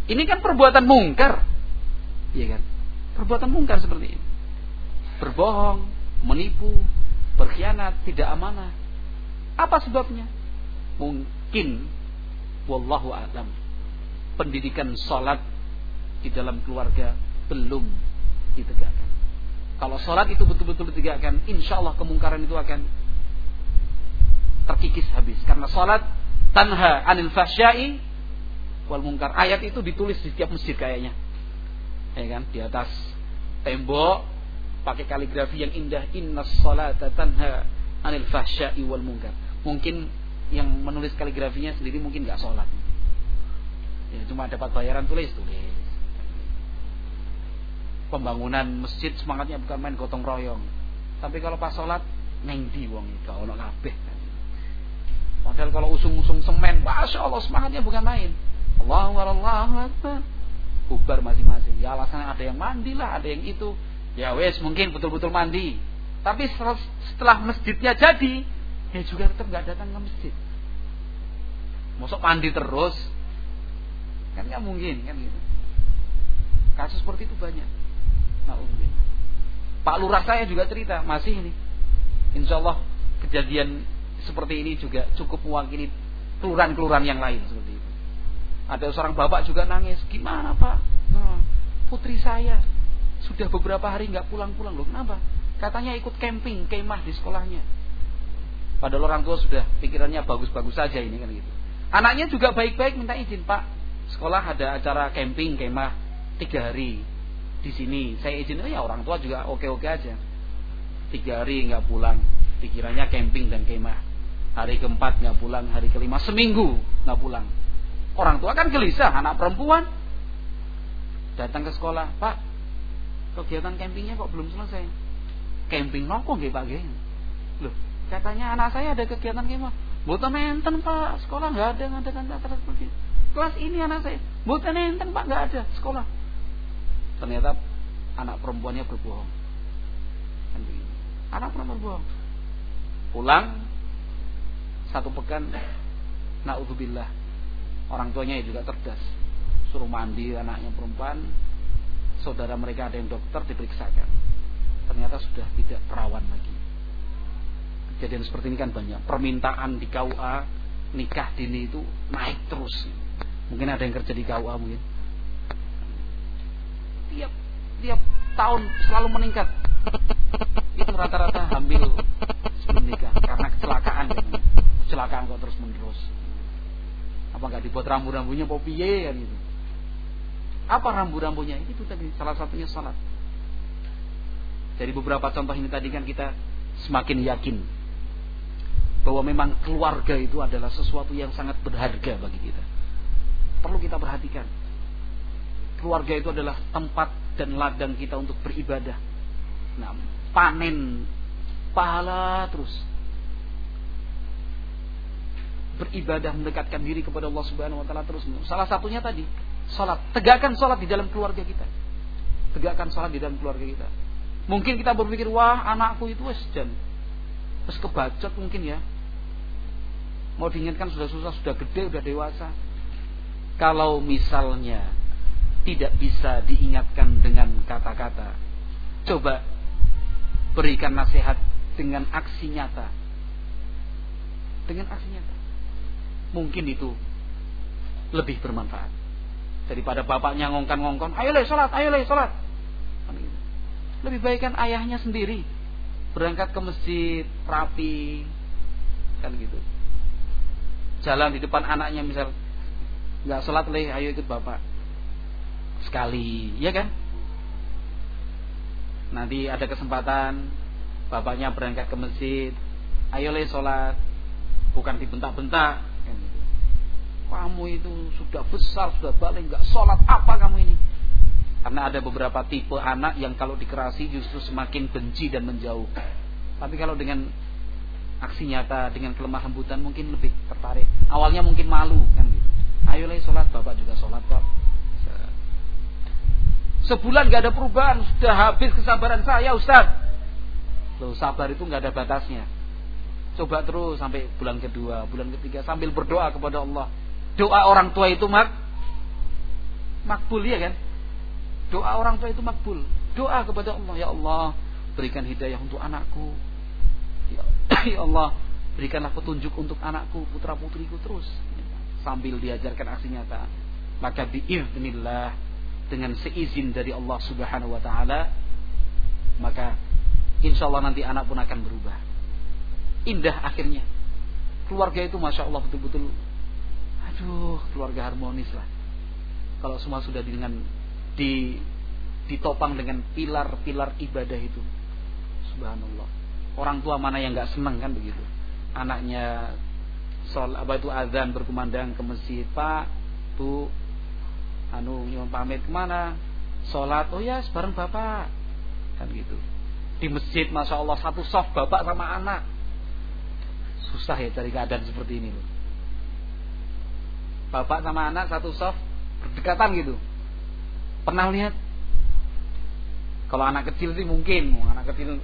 Ini kan perbuatan mungkar. Iya kan? Perbuatan mungkar seperti ini. Berbohong, menipu, berkhianat, tidak amanah. Apa sebabnya? Mungkin wallahu a'lam. Pendidikan salat di dalam keluarga belum ditegakkan. Kalau salat itu betul-betul ditegakkan, insya Allah kemungkaran itu akan terkikis habis. Karena salat tanha anil fahsyai wal mungkar. Ayat itu ditulis di setiap masjid kayaknya. Ya kan? Di atas tembok pakai kaligrafi yang indah inna salata tanha anil fahsyai wal mungkar. Mungkin yang menulis kaligrafinya sendiri mungkin nggak sholat. Ya cuma dapat bayaran tulis tulis. Pembangunan masjid semangatnya bukan main gotong royong. Tapi kalau pas sholat neng di wong gak ono kabeh. Padahal kalau usung-usung semen masya Allah semangatnya bukan main. Allahu Allah bubar masing-masing ya alasannya ada yang mandi lah ada yang itu ya wes mungkin betul-betul mandi tapi setelah masjidnya jadi ya juga tetap nggak datang ke masjid. Masuk mandi terus, kan nggak mungkin kan gitu. Kasus seperti itu banyak. Nah, Pak Lurah saya juga cerita masih ini. Insya Allah kejadian seperti ini juga cukup mewakili kelurahan-kelurahan yang lain seperti. Ada seorang bapak juga nangis, gimana pak? Nah, putri saya sudah beberapa hari nggak pulang-pulang loh. Kenapa? Katanya ikut camping, kemah di sekolahnya. Padahal orang tua sudah pikirannya bagus-bagus saja ini kan gitu. Anaknya juga baik-baik minta izin Pak. Sekolah ada acara camping kemah tiga hari di sini. Saya izin oh ya orang tua juga oke-oke aja. Tiga hari nggak pulang. Pikirannya camping dan kemah. Hari keempat nggak pulang, hari kelima seminggu nggak pulang. Orang tua kan gelisah, anak perempuan datang ke sekolah, Pak, kegiatan campingnya kok belum selesai? Camping nopo nggih Pak nggih? Loh, Katanya anak saya ada kegiatan kemah. Bukan enten pak, sekolah nggak ada ngadakan acara seperti itu. Kelas ini anak saya, bukan enten pak nggak ada sekolah. Ternyata anak perempuannya berbohong. Kan anak perempuan berbohong. Pulang satu pekan, naudzubillah, orang tuanya juga cerdas, suruh mandi anaknya perempuan, saudara mereka ada yang dokter diperiksakan, ternyata sudah tidak perawan lagi kejadian seperti ini kan banyak. Permintaan di KUA nikah dini itu naik terus. Mungkin ada yang kerja di KUA mungkin. Tiap tiap tahun selalu meningkat. Itu rata-rata hamil sebelum nikah karena kecelakaan Kecelakaan kok terus menerus. Apa nggak dibuat rambu-rambunya popiye kan itu. Apa rambu-rambunya? Itu tadi salah satunya salat. Dari beberapa contoh ini tadi kan kita semakin yakin bahwa memang keluarga itu adalah sesuatu yang sangat berharga bagi kita. Perlu kita perhatikan. Keluarga itu adalah tempat dan ladang kita untuk beribadah. Nah, panen pahala terus. Beribadah mendekatkan diri kepada Allah Subhanahu wa taala terus. Salah satunya tadi, salat. Tegakkan salat di dalam keluarga kita. Tegakkan salat di dalam keluarga kita. Mungkin kita berpikir, wah anakku itu wes Terus kebacot mungkin ya. Mau diingatkan sudah susah, sudah gede, sudah dewasa. Kalau misalnya tidak bisa diingatkan dengan kata-kata, coba berikan nasihat dengan aksi nyata. Dengan aksi nyata. Mungkin itu lebih bermanfaat. Daripada bapaknya ngongkan-ngongkon, ayo le sholat, ayo le sholat. Lebih baik kan ayahnya sendiri berangkat ke masjid rapi kan gitu jalan di depan anaknya misal nggak sholat leh ayo ikut bapak sekali ya kan nanti ada kesempatan bapaknya berangkat ke masjid ayo leh sholat bukan dibentak-bentak. Kamu itu sudah besar sudah balik nggak sholat apa kamu ini karena ada beberapa tipe anak yang kalau dikerasi justru semakin benci dan menjauh. Tapi kalau dengan aksi nyata, dengan kelemah lembutan mungkin lebih tertarik. Awalnya mungkin malu kan gitu. Ayo lagi sholat, bapak juga sholat kok. Sebulan gak ada perubahan, sudah habis kesabaran saya Ustaz. Loh sabar itu gak ada batasnya. Coba terus sampai bulan kedua, bulan ketiga sambil berdoa kepada Allah. Doa orang tua itu mak makbul ya kan? Doa orang tua itu makbul. Doa kepada Allah, ya Allah, berikan hidayah untuk anakku. Ya, ya Allah, berikanlah petunjuk untuk anakku, putra putriku terus. Sambil diajarkan aksi nyata. Maka biiznillah dengan seizin dari Allah Subhanahu wa taala, maka insya Allah nanti anak pun akan berubah. Indah akhirnya. Keluarga itu masya Allah betul-betul, aduh keluarga harmonis lah. Kalau semua sudah dengan di ditopang dengan pilar-pilar ibadah itu. Subhanallah. Orang tua mana yang nggak senang kan begitu? Anaknya sol apa itu azan berkumandang ke masjid, Pak, Bu, anu nyuwun pamit ke mana? Sholat, oh ya sebareng bapak, kan gitu. Di masjid, masya Allah satu soft bapak sama anak. Susah ya cari keadaan seperti ini loh. Bapak sama anak satu soft berdekatan gitu Pernah lihat? Kalau anak kecil sih mungkin, anak kecil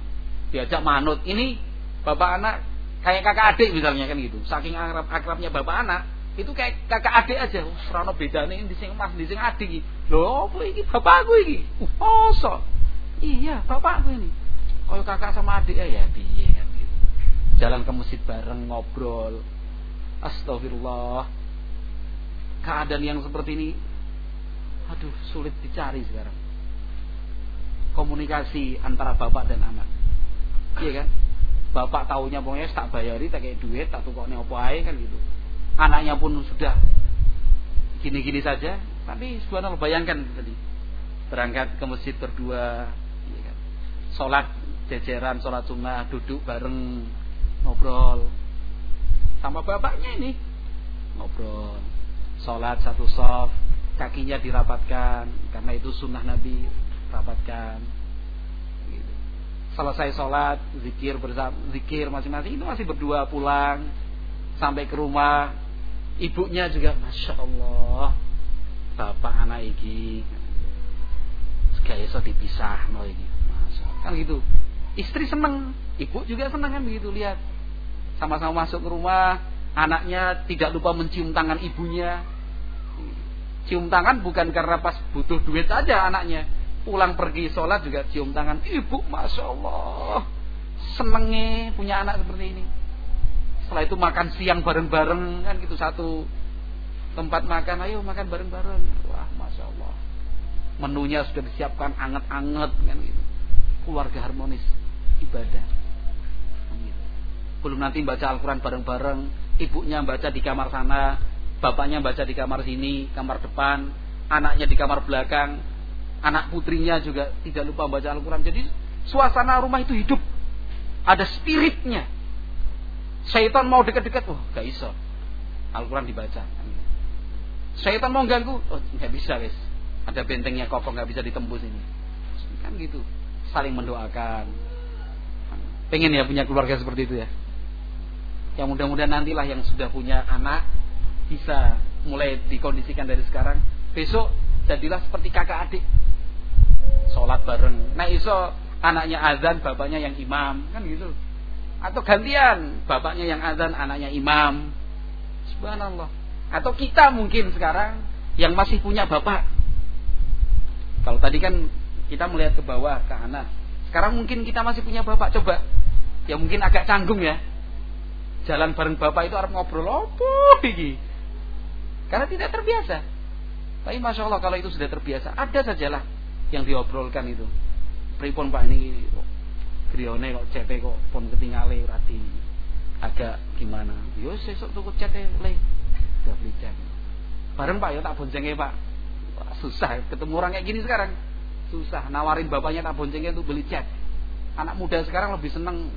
diajak manut. Ini bapak anak kayak kakak adik misalnya kan gitu. Saking akrab akrabnya bapak anak, itu kayak kakak adik aja. Serana beda nih di sing mas, di sing adik. Loh, apa ini bapakku ini? Oh, so. Iya, bapakku ini. Kalau kakak sama adik ya kan gitu. Jalan ke masjid bareng ngobrol. Astagfirullah. Keadaan yang seperti ini aduh sulit dicari sekarang. Komunikasi antara bapak dan anak. Iya kan? Bapak tahunya pokoknya tak bayari tak kayak duit tak tukoknya apa aja kan gitu. Anaknya pun sudah gini-gini saja tapi sebenarnya bayangkan tadi. Berangkat ke masjid berdua iya kan? sholat jejeran sholat sunnah duduk bareng ngobrol. Sama bapaknya ini ngobrol sholat satu soft kakinya dirapatkan karena itu sunnah Nabi rapatkan gitu. selesai sholat zikir bersama zikir masing-masing itu masih berdua pulang Sampai ke rumah, ibunya juga Masya Allah, bapak anak iki. Gak iso dipisah no iki. Kan gitu. Istri seneng, ibu juga seneng kan begitu lihat. Sama-sama masuk ke rumah, anaknya tidak lupa mencium tangan ibunya. Cium tangan bukan karena pas butuh duit saja anaknya. Pulang pergi sholat juga cium tangan. Ibu, masya Allah, senengnya punya anak seperti ini. Setelah itu makan siang bareng-bareng kan gitu satu tempat makan. Ayo makan bareng-bareng. Wah, masya Allah. Menunya sudah disiapkan anget-anget kan gitu. Keluarga harmonis ibadah. Kan gitu. Belum nanti baca Al-Quran bareng-bareng. Ibunya baca di kamar sana, bapaknya baca di kamar sini, kamar depan, anaknya di kamar belakang, anak putrinya juga tidak lupa baca Al-Quran. Jadi suasana rumah itu hidup, ada spiritnya. Syaitan mau dekat-dekat, oh gak bisa. Al-Quran dibaca. Syaitan mau ganggu, oh nggak bisa guys. Ada bentengnya kokoh nggak bisa ditembus ini. Kan gitu, saling mendoakan. Pengen ya punya keluarga seperti itu ya. Yang mudah-mudahan nantilah yang sudah punya anak bisa mulai dikondisikan dari sekarang. Besok jadilah seperti kakak adik. Sholat bareng. Nah iso anaknya azan bapaknya yang imam. Kan gitu. Atau gantian bapaknya yang azan anaknya imam. Subhanallah. Atau kita mungkin sekarang yang masih punya bapak. Kalau tadi kan kita melihat ke bawah ke anak. Sekarang mungkin kita masih punya bapak. Coba. Ya mungkin agak canggung ya jalan bareng bapak itu harus ngobrol apa iki karena tidak terbiasa. Tapi masya Allah kalau itu sudah terbiasa, ada sajalah yang diobrolkan itu. Pripun Pak ini grione kok CT kok pun ketinggalan rati agak gimana? Yo sesuk tuku CT le. Gak beli CT. Bareng Pak ya tak boncengnya Pak. susah ketemu orang kayak gini sekarang. Susah nawarin bapaknya tak boncengnya untuk beli cat. Anak muda sekarang lebih seneng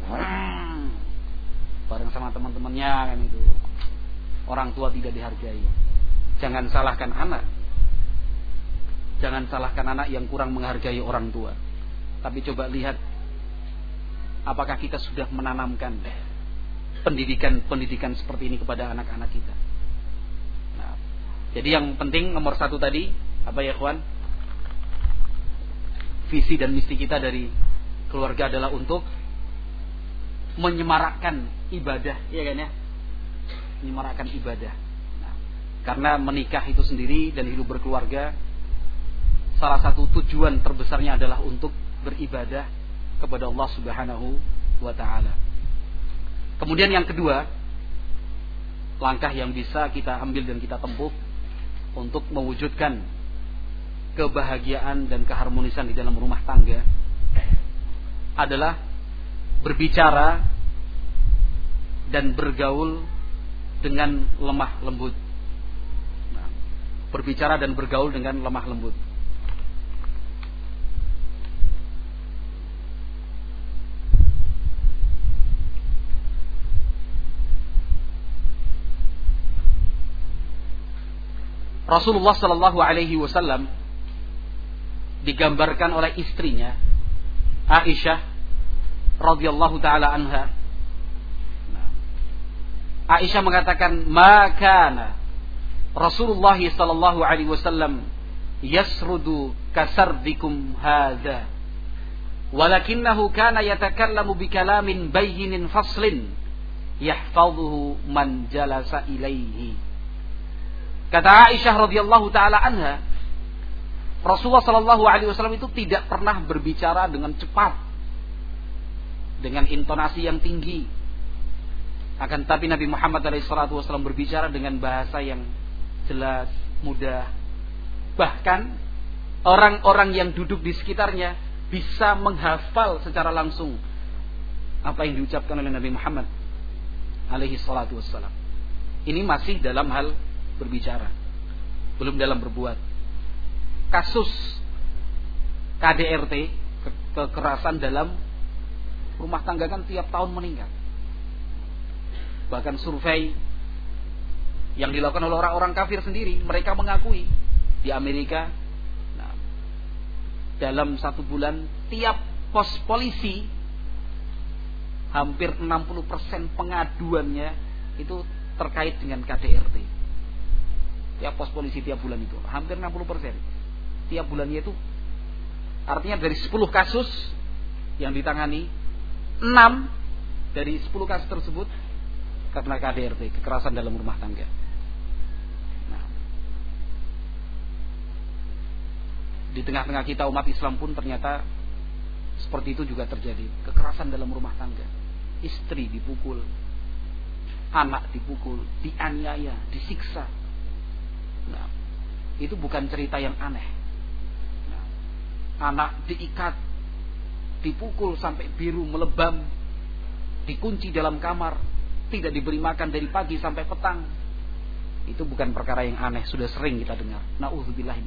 bareng sama teman-temannya kan itu. Orang tua tidak dihargai. Jangan salahkan anak. Jangan salahkan anak yang kurang menghargai orang tua. Tapi coba lihat apakah kita sudah menanamkan pendidikan-pendidikan seperti ini kepada anak-anak kita. Nah, jadi yang penting nomor satu tadi apa ya kawan? Visi dan misi kita dari keluarga adalah untuk menyemarakkan ibadah, ya kan ya? Menyemarakkan ibadah. Karena menikah itu sendiri dan hidup berkeluarga salah satu tujuan terbesarnya adalah untuk beribadah kepada Allah Subhanahu wa taala. Kemudian yang kedua, langkah yang bisa kita ambil dan kita tempuh untuk mewujudkan kebahagiaan dan keharmonisan di dalam rumah tangga adalah berbicara dan bergaul dengan lemah lembut berbicara dan bergaul dengan lemah lembut. Rasulullah Shallallahu Alaihi Wasallam digambarkan oleh istrinya Aisyah radhiyallahu taala anha. Nah, Aisyah mengatakan, "Maka Rasulullah sallallahu alaihi wasallam yasrudu kasardikum hadza. Walakinnahu kana yatakallamu bikalamin bayyinin faslin yahfazuhu man jalasa ilaihi. Kata Aisyah radhiyallahu taala anha Rasulullah sallallahu alaihi wasallam itu tidak pernah berbicara dengan cepat dengan intonasi yang tinggi akan tapi Nabi Muhammad SAW berbicara dengan bahasa yang jelas, mudah. Bahkan orang-orang yang duduk di sekitarnya bisa menghafal secara langsung apa yang diucapkan oleh Nabi Muhammad alaihi salatu wassalam. Ini masih dalam hal berbicara, belum dalam berbuat. Kasus KDRT kekerasan dalam rumah tangga kan tiap tahun meningkat. Bahkan survei yang dilakukan oleh orang-orang kafir sendiri mereka mengakui di Amerika nah, dalam satu bulan tiap pos polisi hampir 60% pengaduannya itu terkait dengan KDRT. Ya pos polisi tiap bulan itu hampir 60 persen. Tiap bulannya itu artinya dari 10 kasus yang ditangani 6 dari 10 kasus tersebut karena KDRT kekerasan dalam rumah tangga. Nah, di tengah-tengah kita umat Islam pun ternyata seperti itu juga terjadi kekerasan dalam rumah tangga istri dipukul, anak dipukul, dianiaya, disiksa. Nah, itu bukan cerita yang aneh. Nah, anak diikat, dipukul sampai biru melebam, dikunci dalam kamar, tidak diberi makan dari pagi sampai petang. Itu bukan perkara yang aneh, sudah sering kita dengar. Nauzubillah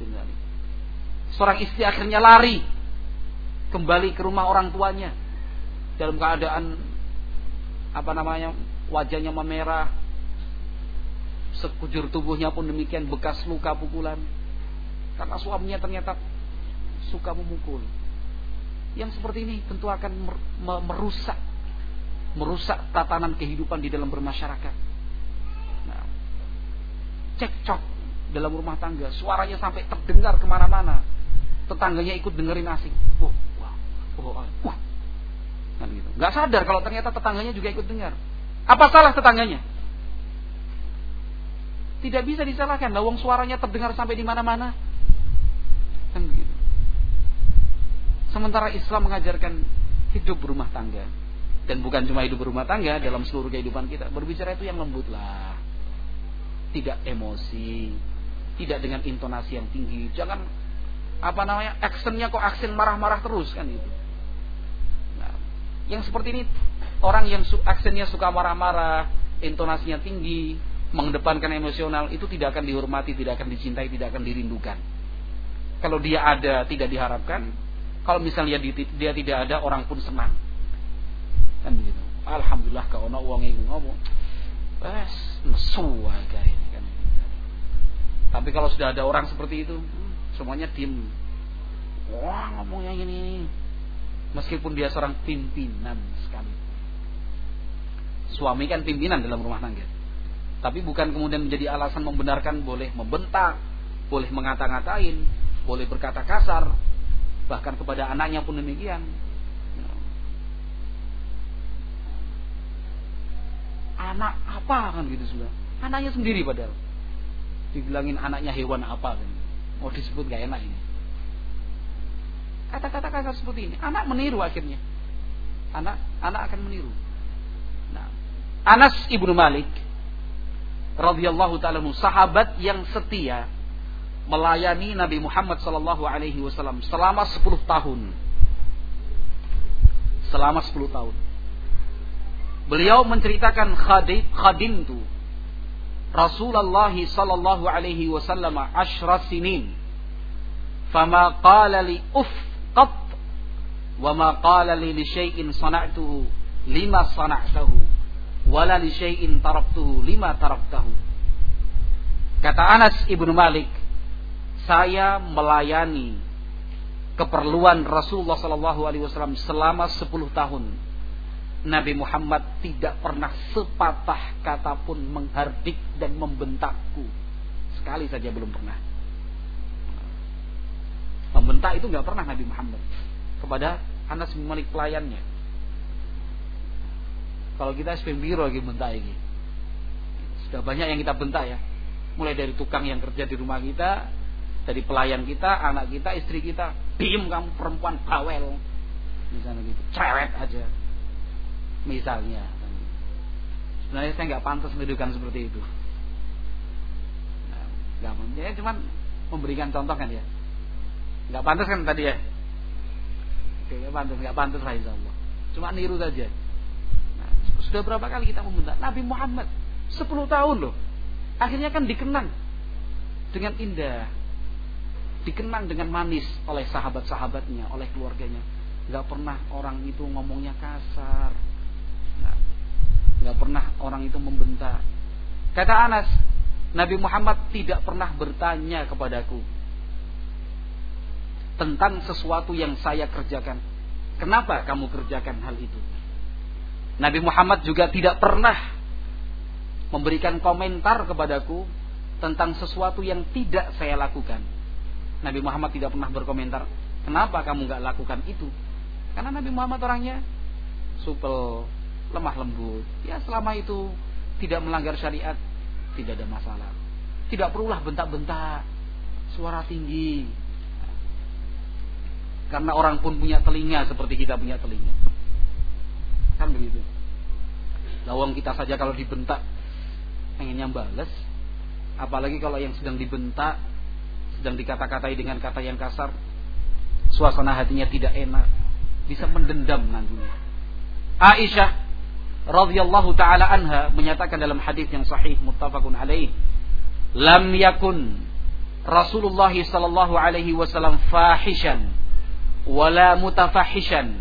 Seorang istri akhirnya lari kembali ke rumah orang tuanya dalam keadaan apa namanya wajahnya memerah sekujur tubuhnya pun demikian bekas luka pukulan karena suaminya ternyata suka memukul yang seperti ini tentu akan merusak merusak tatanan kehidupan di dalam bermasyarakat nah, cekcok dalam rumah tangga suaranya sampai terdengar ke mana-mana tetangganya ikut dengerin asing oh, wah, oh, wah, Kan gitu. Gak sadar kalau ternyata tetangganya juga ikut dengar. Apa salah tetangganya? Tidak bisa disalahkan. Lawang suaranya terdengar sampai di mana-mana. Kan begitu. Sementara Islam mengajarkan hidup berumah tangga. Dan bukan cuma hidup berumah tangga, dalam seluruh kehidupan kita. Berbicara itu yang lembut lah. Tidak emosi. Tidak dengan intonasi yang tinggi. Jangan apa namanya aksennya kok aksen marah-marah terus kan itu yang seperti ini orang yang aksennya suka marah-marah, intonasinya tinggi, mengedepankan emosional itu tidak akan dihormati, tidak akan dicintai, tidak akan dirindukan. Kalau dia ada tidak diharapkan, kalau misalnya dia, tidak ada orang pun senang. Kan begitu. Alhamdulillah kau ono yang ngomong. Bes, nesu ini kan. Tapi kalau sudah ada orang seperti itu, semuanya diem. Wah ngomongnya gini meskipun dia seorang pimpinan sekali. Suami kan pimpinan dalam rumah tangga. Tapi bukan kemudian menjadi alasan membenarkan boleh membentak, boleh mengata-ngatain, boleh berkata kasar, bahkan kepada anaknya pun demikian. Anak apa kan gitu sudah. Anaknya sendiri padahal. Dibilangin anaknya hewan apa kan. Mau disebut gak enak ini. Kata-kata kasar seperti ini. Anak meniru akhirnya. Anak anak akan meniru. Nah, Anas ibnu Malik radhiyallahu taala sahabat yang setia melayani Nabi Muhammad sallallahu alaihi wasallam selama 10 tahun. Selama 10 tahun. Beliau menceritakan khadim khadim tu Rasulullah sallallahu alaihi wasallam ashra sinin. Fama qala li uff qat wa ma qala li li syai'in sana'tuhu lima sana'tahu wala li syai'in taraktuhu lima taraktahu kata Anas ibnu Malik saya melayani keperluan Rasulullah Sallallahu Alaihi Wasallam selama 10 tahun Nabi Muhammad tidak pernah sepatah kata pun menghardik dan membentakku sekali saja belum pernah Membentak itu nggak pernah Nabi Muhammad kepada Anas bin Malik pelayannya. Kalau kita SPM biro lagi bentak ini. Sudah banyak yang kita bentak ya. Mulai dari tukang yang kerja di rumah kita, dari pelayan kita, anak kita, istri kita. Diem kamu perempuan bawel. Misalnya gitu. Cerewet aja. Misalnya. Sebenarnya saya nggak pantas menunjukkan seperti itu. Nah, gak, ya cuman memberikan contoh kan ya. Nggak pantas kan tadi ya? Oke, nggak pantas, nggak pantas lah Allah. Cuma niru saja. Nah, sudah berapa kali kita membentak Nabi Muhammad? 10 tahun loh. Akhirnya kan dikenang dengan indah. Dikenang dengan manis oleh sahabat-sahabatnya, oleh keluarganya. Gak pernah orang itu ngomongnya kasar. Gak pernah orang itu membentak. Kata Anas, Nabi Muhammad tidak pernah bertanya kepadaku tentang sesuatu yang saya kerjakan. Kenapa kamu kerjakan hal itu? Nabi Muhammad juga tidak pernah memberikan komentar kepadaku tentang sesuatu yang tidak saya lakukan. Nabi Muhammad tidak pernah berkomentar, kenapa kamu nggak lakukan itu? Karena Nabi Muhammad orangnya supel, lemah lembut. Ya selama itu tidak melanggar syariat, tidak ada masalah. Tidak perulah bentak-bentak, suara tinggi. Karena orang pun punya telinga seperti kita punya telinga. Kan begitu. Lawang kita saja kalau dibentak pengennya balas. Apalagi kalau yang sedang dibentak, sedang dikata-katai dengan kata yang kasar, suasana hatinya tidak enak, bisa mendendam nantinya. Aisyah radhiyallahu taala anha menyatakan dalam hadis yang sahih muttafaqun alaih, "Lam yakun Rasulullah sallallahu alaihi wasallam fahishan wala mutafahishan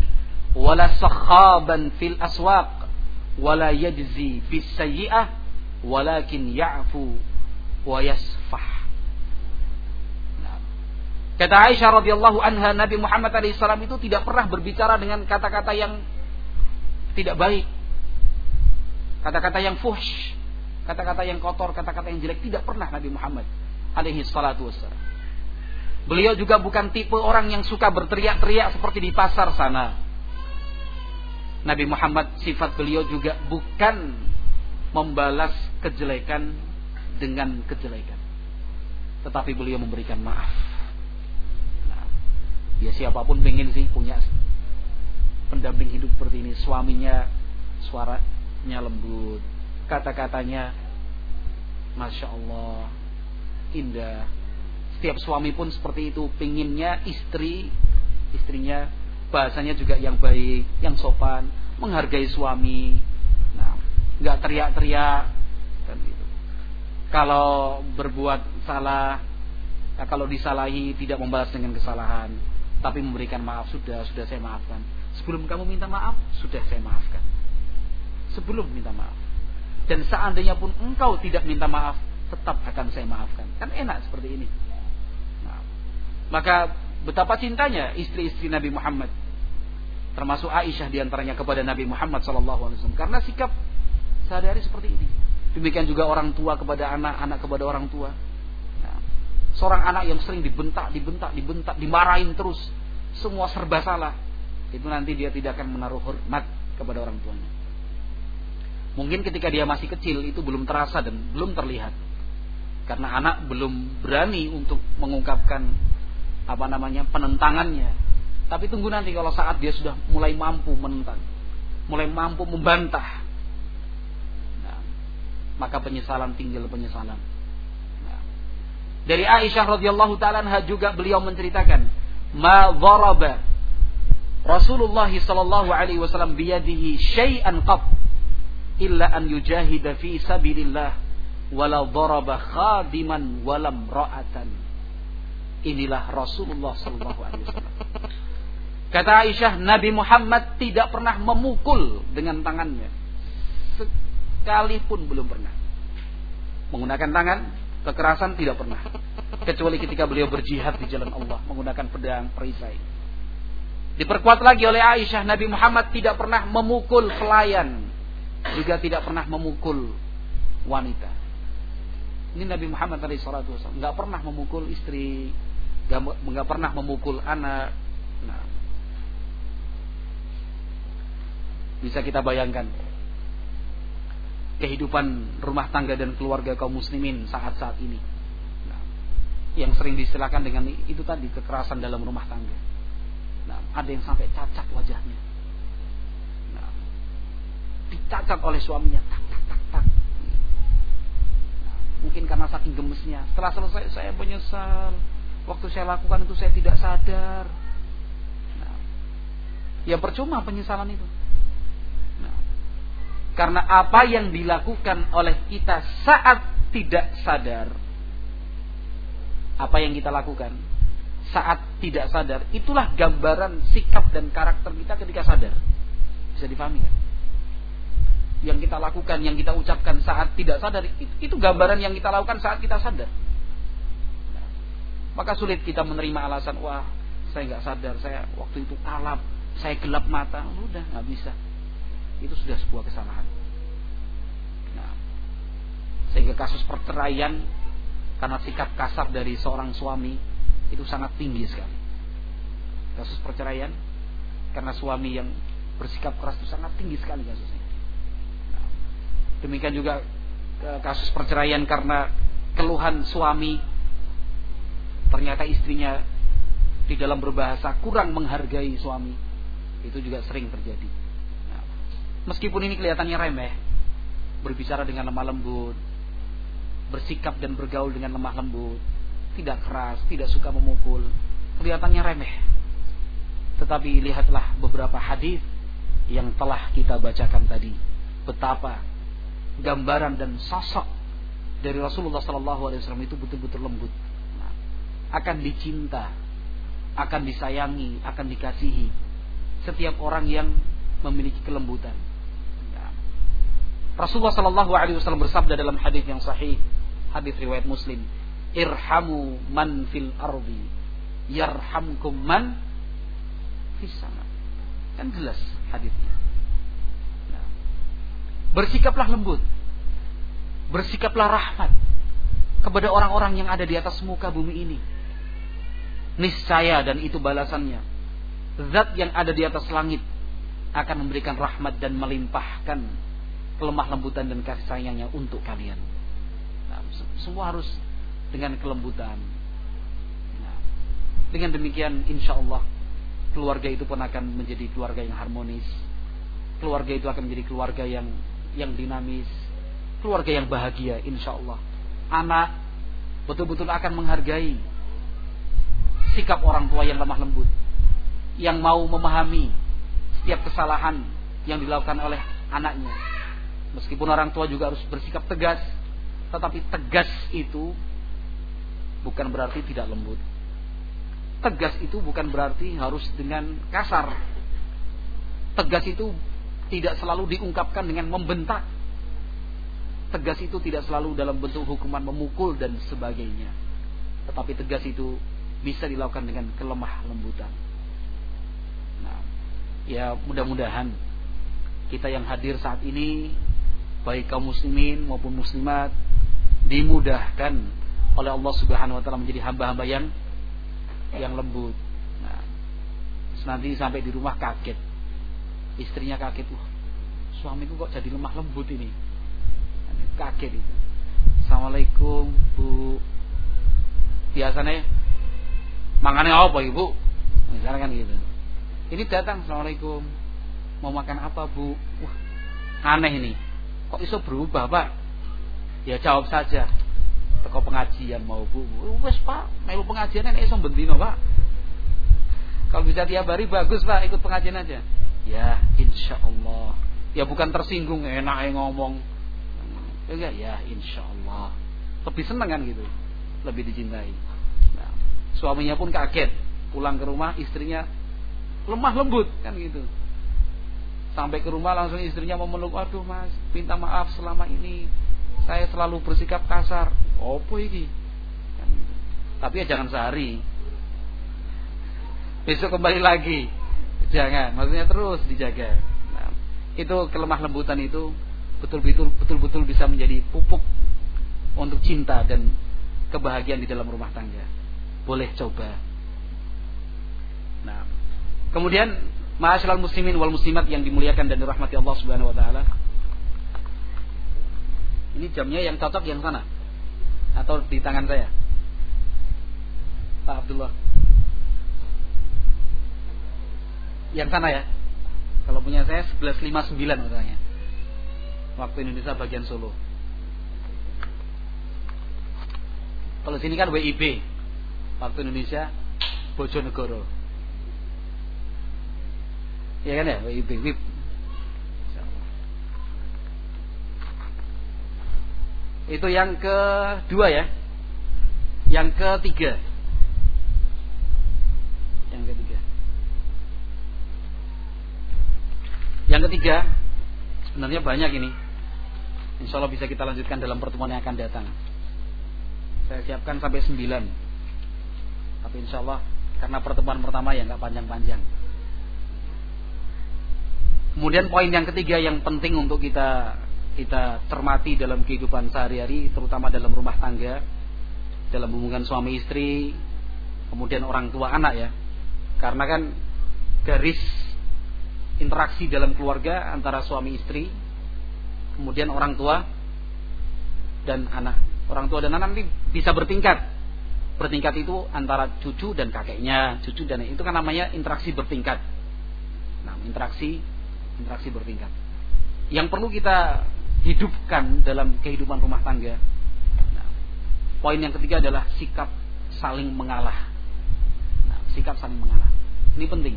wala sakhaban fil aswaq wala yajzi bis sayyi'ah walakin ya'fu wa yasfah. Nah. Kata Aisyah radhiyallahu anha Nabi Muhammad SAW itu tidak pernah berbicara dengan kata-kata yang tidak baik. Kata-kata yang fuhsh, kata-kata yang kotor, kata-kata yang jelek tidak pernah Nabi Muhammad alaihi salatu wassalam. Beliau juga bukan tipe orang yang suka berteriak-teriak seperti di pasar sana. Nabi Muhammad sifat beliau juga bukan membalas kejelekan dengan kejelekan. Tetapi beliau memberikan maaf. Ya siapa pun pengen sih punya pendamping hidup seperti ini. Suaminya suaranya lembut, kata-katanya Masya Allah, indah. Setiap suami pun seperti itu, pinginnya istri, istrinya bahasanya juga yang baik, yang sopan, menghargai suami, nah, nggak teriak-teriak, kan gitu. Kalau berbuat salah, nah, kalau disalahi tidak membalas dengan kesalahan, tapi memberikan maaf sudah, sudah saya maafkan. Sebelum kamu minta maaf, sudah saya maafkan. Sebelum minta maaf. Dan seandainya pun engkau tidak minta maaf, tetap akan saya maafkan. Kan enak seperti ini. Nah, maka betapa cintanya istri-istri Nabi Muhammad termasuk Aisyah di antaranya kepada Nabi Muhammad SAW karena sikap sehari-hari seperti ini demikian juga orang tua kepada anak anak kepada orang tua seorang anak yang sering dibentak dibentak dibentak dimarahin terus. Semua serba salah. Itu nanti dia tidak akan menaruh hormat kepada orang tuanya. Mungkin ketika dia masih kecil itu belum terasa dan belum terlihat. Karena anak belum berani untuk mengungkapkan apa namanya penentangannya. Tapi tunggu nanti kalau saat dia sudah mulai mampu menentang, mulai mampu membantah, nah, maka penyesalan tinggal penyesalan. Dari Aisyah radhiyallahu taala juga beliau menceritakan, ma dharaba Rasulullah sallallahu alaihi wasallam biyadihi syai'an qat illa an yujahida fi sabilillah wala dharaba khadiman walam ra'atan. Inilah Rasulullah sallallahu alaihi wasallam. Kata Aisyah, Nabi Muhammad tidak pernah memukul dengan tangannya. Sekalipun belum pernah. Menggunakan tangan, kekerasan tidak pernah. Kecuali ketika beliau berjihad di jalan Allah. Menggunakan pedang, perisai. Diperkuat lagi oleh Aisyah, Nabi Muhammad tidak pernah memukul pelayan. Juga tidak pernah memukul wanita. Ini Nabi Muhammad tadi salatu Nggak pernah memukul istri. Nggak pernah memukul anak. Nah, Bisa kita bayangkan kehidupan rumah tangga dan keluarga kaum muslimin saat-saat ini. Nah, yang sering disilakan dengan itu tadi kekerasan dalam rumah tangga. Nah, ada yang sampai cacat wajahnya. Nah, dicacat oleh suaminya, tak tak tak tak. Nah, mungkin karena saking gemesnya. Setelah selesai saya menyesal. Waktu saya lakukan itu saya tidak sadar. Nah, ya percuma penyesalan itu. Karena apa yang dilakukan oleh kita saat tidak sadar, apa yang kita lakukan saat tidak sadar, itulah gambaran sikap dan karakter kita ketika sadar. Bisa dipahami kan? Yang kita lakukan, yang kita ucapkan saat tidak sadar, itu gambaran yang kita lakukan saat kita sadar. maka sulit kita menerima alasan, wah saya nggak sadar, saya waktu itu kalap, saya gelap mata, udah nggak bisa itu sudah sebuah kesalahan. Nah, Sehingga kasus perceraian karena sikap kasar dari seorang suami itu sangat tinggi sekali. Kasus perceraian karena suami yang bersikap keras itu sangat tinggi sekali kasusnya. Nah, demikian juga kasus perceraian karena keluhan suami ternyata istrinya di dalam berbahasa kurang menghargai suami itu juga sering terjadi. Meskipun ini kelihatannya remeh, berbicara dengan lemah lembut, bersikap dan bergaul dengan lemah lembut, tidak keras, tidak suka memukul, kelihatannya remeh. Tetapi lihatlah beberapa hadis yang telah kita bacakan tadi, betapa gambaran dan sosok dari Rasulullah Sallallahu Alaihi Wasallam itu betul-betul lembut, akan dicinta, akan disayangi, akan dikasihi setiap orang yang memiliki kelembutan. Rasulullah Sallallahu Alaihi Wasallam bersabda dalam hadis yang sahih, hadis riwayat Muslim, irhamu man fil ardi, yarhamkum man fis. Kan jelas hadisnya. Nah, bersikaplah lembut, bersikaplah rahmat kepada orang-orang yang ada di atas muka bumi ini. Niscaya dan itu balasannya. Zat yang ada di atas langit akan memberikan rahmat dan melimpahkan kelemah lembutan dan kasih sayangnya untuk kalian. Nah, semua harus dengan kelembutan. Nah, dengan demikian, insya Allah keluarga itu pun akan menjadi keluarga yang harmonis. Keluarga itu akan menjadi keluarga yang yang dinamis, keluarga yang bahagia, insya Allah. Anak betul-betul akan menghargai sikap orang tua yang lemah lembut, yang mau memahami setiap kesalahan yang dilakukan oleh anaknya. Meskipun orang tua juga harus bersikap tegas, tetapi tegas itu bukan berarti tidak lembut. Tegas itu bukan berarti harus dengan kasar. Tegas itu tidak selalu diungkapkan dengan membentak. Tegas itu tidak selalu dalam bentuk hukuman memukul dan sebagainya. Tetapi tegas itu bisa dilakukan dengan kelemah lembutan. Nah, ya mudah-mudahan kita yang hadir saat ini baik kaum muslimin maupun muslimat dimudahkan oleh Allah Subhanahu wa taala menjadi hamba-hamba yang yang lembut. Nah, nanti sampai di rumah kaget. Istrinya kaget, "Wah, suamiku kok jadi lemah lembut ini?" Kaget itu. Assalamualaikum, Bu. Biasanya mangannya apa, Ibu? Misalnya kan gitu. Ini datang, "Assalamualaikum. Mau makan apa, Bu?" Wah, aneh ini. Kok iso berubah, Pak? Ya jawab saja. Teko pengajian mau bu. Wes pak, melu pengajian nek iso bendino pak. Kalau bisa tiap hari bagus pak, ikut pengajian aja. Ya, insya Allah. Ya bukan tersinggung, enak ngomong. Ya, ya insya Allah. Lebih seneng kan gitu, lebih dicintai. Nah, suaminya pun kaget, pulang ke rumah istrinya lemah lembut kan gitu. Sampai ke rumah langsung istrinya memeluk, aduh mas, minta maaf selama ini saya selalu bersikap kasar. Opo iki? Kan gitu. Tapi ya jangan sehari. Besok kembali lagi. Jangan, maksudnya terus dijaga. Nah, itu kelemah lembutan itu betul-betul betul-betul bisa menjadi pupuk untuk cinta dan kebahagiaan di dalam rumah tangga. Boleh coba. Nah, kemudian ma'asyiral muslimin wal muslimat yang dimuliakan dan dirahmati Allah Subhanahu wa taala. Ini jamnya yang cocok yang sana atau di tangan saya? Pak Abdullah. Yang sana ya. Kalau punya saya 11.59 katanya. Waktu Indonesia bagian Solo. Kalau sini kan WIB. Waktu Indonesia Bojonegoro. Iya kan ya WIB, WIB Itu yang kedua ya. Yang ketiga. Yang ketiga. Yang ketiga, sebenarnya banyak ini. Insya Allah bisa kita lanjutkan dalam pertemuan yang akan datang. Saya siapkan sampai sembilan. Tapi insya Allah karena pertemuan pertama ya nggak panjang-panjang. Kemudian poin yang ketiga yang penting untuk kita kita cermati dalam kehidupan sehari-hari, terutama dalam rumah tangga, dalam hubungan suami istri, kemudian orang tua anak ya. Karena kan garis interaksi dalam keluarga antara suami istri, kemudian orang tua dan anak. Orang tua dan anak nanti bisa bertingkat. Bertingkat itu antara cucu dan kakeknya, cucu dan itu kan namanya interaksi bertingkat. Nah, interaksi interaksi bertingkat. Yang perlu kita hidupkan dalam kehidupan rumah tangga. Nah, poin yang ketiga adalah sikap saling mengalah. Nah, sikap saling mengalah. Ini penting.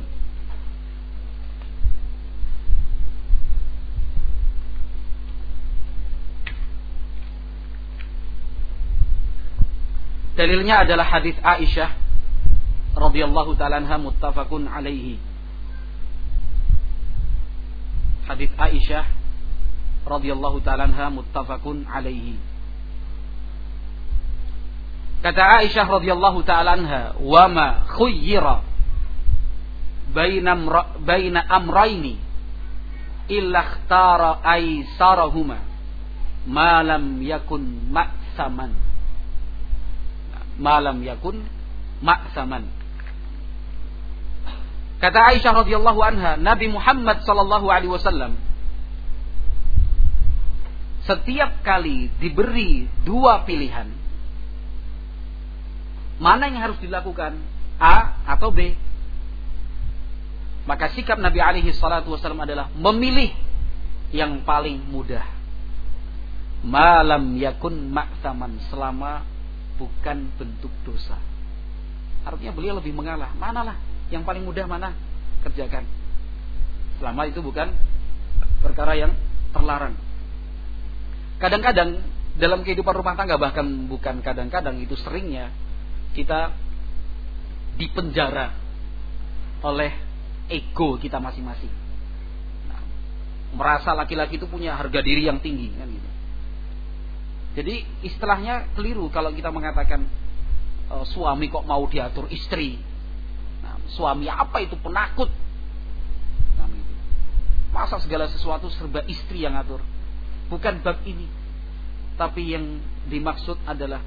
Dalilnya adalah hadis Aisyah radhiyallahu taala anha muttafaqun alaihi. Hadis Aisyah radhiyallahu taala anha muttafaqun alaihi. Kata Aisyah radhiyallahu taala anha, "Wa ma khuyyira baina amrayni illa ikhtara aisarahuma ma lam yakun ma'saman." Ma lam yakun ma'saman. Kata Aisyah radhiyallahu anha, Nabi Muhammad sallallahu alaihi wasallam setiap kali diberi dua pilihan, mana yang harus dilakukan? A atau B? Maka sikap Nabi alaihi salatu wasallam adalah memilih yang paling mudah. Malam yakun maksaman selama bukan bentuk dosa. Artinya beliau lebih mengalah. Manalah yang paling mudah mana? Kerjakan. Selama itu bukan perkara yang terlarang. Kadang-kadang dalam kehidupan rumah tangga bahkan bukan kadang-kadang itu seringnya kita dipenjara oleh ego kita masing-masing. Nah, merasa laki-laki itu punya harga diri yang tinggi kan gitu. Jadi istilahnya keliru kalau kita mengatakan e, suami kok mau diatur istri. Suami apa itu penakut? Nah, gitu. Masa segala sesuatu serba istri yang atur? Bukan bab ini. Tapi yang dimaksud adalah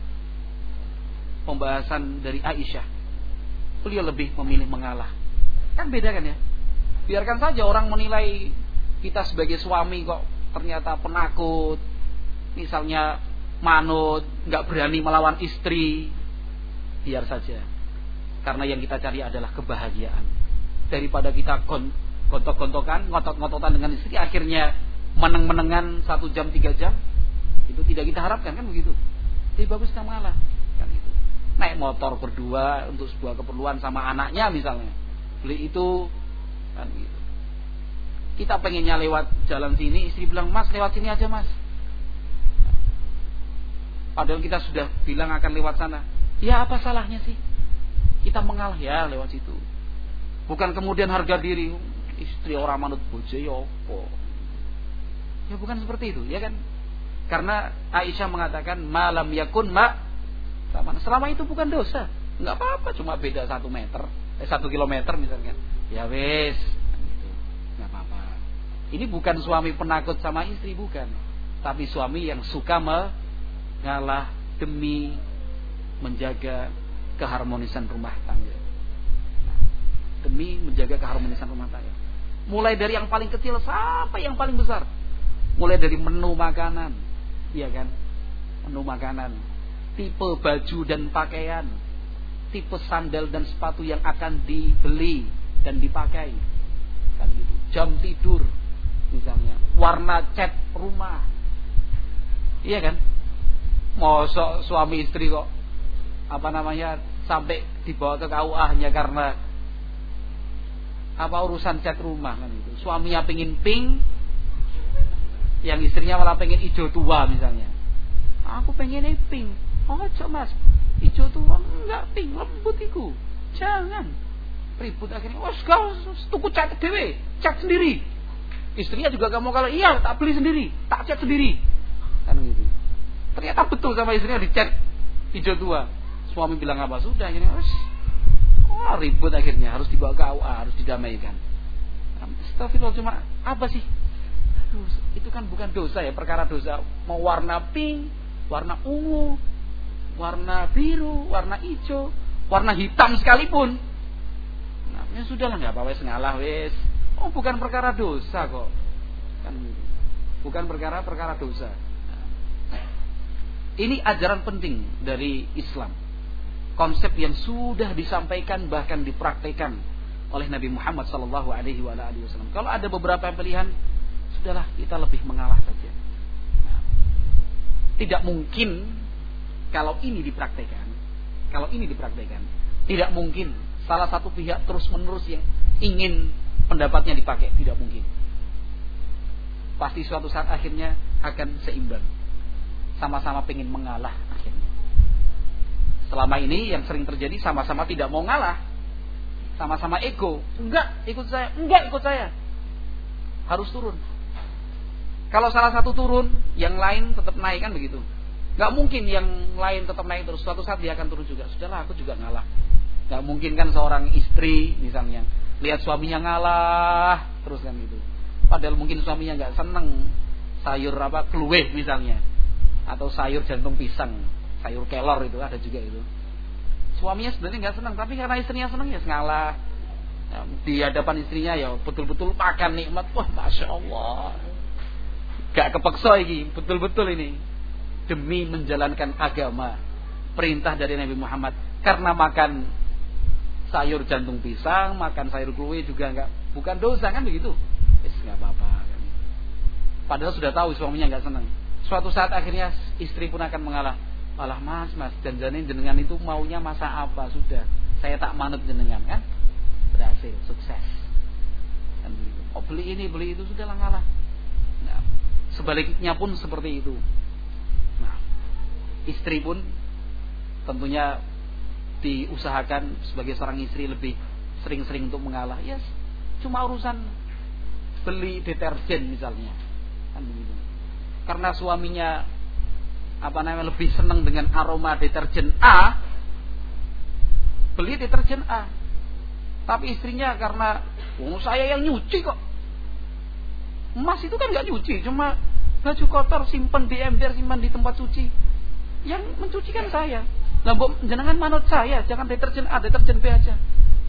pembahasan dari Aisyah. Beliau lebih memilih mengalah. Kan beda kan ya? Biarkan saja orang menilai kita sebagai suami kok ternyata penakut. Misalnya manut, nggak berani melawan istri. Biar saja. Karena yang kita cari adalah kebahagiaan. Daripada kita gontok-gontokan, ngotot-ngototan dengan istri, akhirnya meneng-menengan satu jam tiga jam itu tidak kita harapkan kan begitu? Jadi bagus kita mengalah kan itu naik motor berdua untuk sebuah keperluan sama anaknya misalnya beli itu kan gitu. Kita pengennya lewat jalan sini istri bilang mas lewat sini aja mas. Padahal kita sudah bilang akan lewat sana. Ya apa salahnya sih kita mengalah ya lewat situ bukan kemudian harga diri istri orang manut bojo ya Ya bukan seperti itu, ya kan? Karena Aisyah mengatakan malam yakun ma sama. Selama itu bukan dosa, nggak apa-apa, cuma beda satu meter, eh, satu kilometer misalnya. Ya wes, gitu. apa-apa. Ini bukan suami penakut sama istri bukan, tapi suami yang suka mengalah demi menjaga keharmonisan rumah tangga. Demi menjaga keharmonisan rumah tangga. Mulai dari yang paling kecil sampai yang paling besar mulai dari menu makanan, ya kan? Menu makanan, tipe baju dan pakaian, tipe sandal dan sepatu yang akan dibeli dan dipakai, kan gitu. Jam tidur, misalnya, warna cat rumah, iya kan? Mosok suami istri kok apa namanya sampai dibawa ke KUA hanya karena apa urusan cat rumah kan itu. Suaminya pingin pink, yang istrinya malah pengen hijau tua misalnya. Aku pengen pink. Oh coba mas. Hijau tua enggak pink lembut itu jangan. Ribut akhirnya. Wah kau tuku cat dewe cat sendiri. Istrinya juga gak mau kalau iya tak beli sendiri tak cat sendiri. Kan gitu. Ternyata betul sama istrinya dicat hijau tua suami bilang apa sudah akhirnya wah oh, ribut akhirnya harus dibawa ke AUA harus didamaikan Astagfirullah cuma apa sih itu kan bukan dosa ya, perkara dosa. Mau warna pink, warna ungu, warna biru, warna hijau, warna hitam sekalipun. Nah, ya sudahlah nggak apa-apa ngalah wes. Oh, bukan perkara dosa kok. Kan bukan perkara perkara dosa. Nah, ini ajaran penting dari Islam. Konsep yang sudah disampaikan bahkan dipraktekkan oleh Nabi Muhammad Sallallahu Alaihi Wasallam. Kalau ada beberapa pilihan, sudahlah kita lebih mengalah saja. Nah, tidak mungkin kalau ini dipraktekkan, kalau ini dipraktekkan, tidak mungkin salah satu pihak terus menerus yang ingin pendapatnya dipakai, tidak mungkin. Pasti suatu saat akhirnya akan seimbang. Sama-sama pengen mengalah akhirnya. Selama ini yang sering terjadi sama-sama tidak mau ngalah. Sama-sama ego. Enggak, ikut saya. Enggak, ikut saya. Harus turun. Kalau salah satu turun, yang lain tetap naik kan begitu. Gak mungkin yang lain tetap naik terus. Suatu saat dia akan turun juga. Sudahlah, aku juga ngalah. Gak mungkin kan seorang istri misalnya lihat suaminya ngalah terus kan gitu. Padahal mungkin suaminya nggak seneng sayur apa keluih misalnya atau sayur jantung pisang, sayur kelor itu ada juga itu. Suaminya sebenarnya nggak senang, tapi karena istrinya senang ya ngalah. Ya, di hadapan istrinya ya betul-betul makan nikmat, wah masya Allah Gak kepeksa ini, betul-betul ini. Demi menjalankan agama. Perintah dari Nabi Muhammad. Karena makan sayur jantung pisang, makan sayur kluwe juga enggak bukan dosa kan begitu. Wis enggak apa-apa. Padahal sudah tahu suaminya enggak senang. Suatu saat akhirnya istri pun akan mengalah. Alah mas, mas, janjanin jenengan itu maunya masa apa sudah. Saya tak manut jenengan kan. Berhasil, sukses. Kan. Oh beli ini, beli itu sudah ngalah. Nah, Sebaliknya pun seperti itu. Nah, istri pun tentunya diusahakan sebagai seorang istri lebih sering-sering untuk mengalah. Yes, cuma urusan beli deterjen misalnya. Kan begitu. Karena suaminya apa namanya lebih senang dengan aroma deterjen A, beli deterjen A. Tapi istrinya karena oh, saya yang nyuci kok. Emas itu kan nggak nyuci, cuma baju kotor simpan di ember, simpan di tempat suci. Yang mencuci kan saya. Bu, jangan manut saya, jangan deterjen A, deterjen B aja.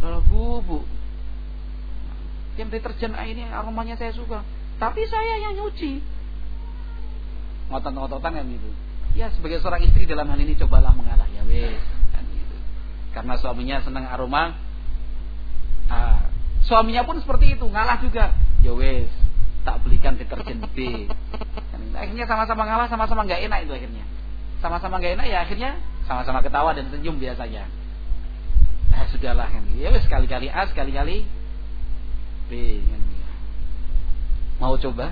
Lalu bu, bu, yang deterjen A ini aromanya saya suka, tapi saya yang nyuci. Ngotot-ngototan kan gitu. Ya sebagai seorang istri dalam hal ini cobalah mengalah ya wes kan gitu. Karena suaminya senang aroma, ah, suaminya pun seperti itu ngalah juga. Ya wes tak belikan deterjen B. Akhirnya sama-sama ngalah, sama-sama nggak enak itu akhirnya. Sama-sama nggak enak ya akhirnya sama-sama ketawa dan senyum biasanya. Nah, sudahlah kan. Ya wes sekali-kali A, sekali-kali B kan. Mau coba?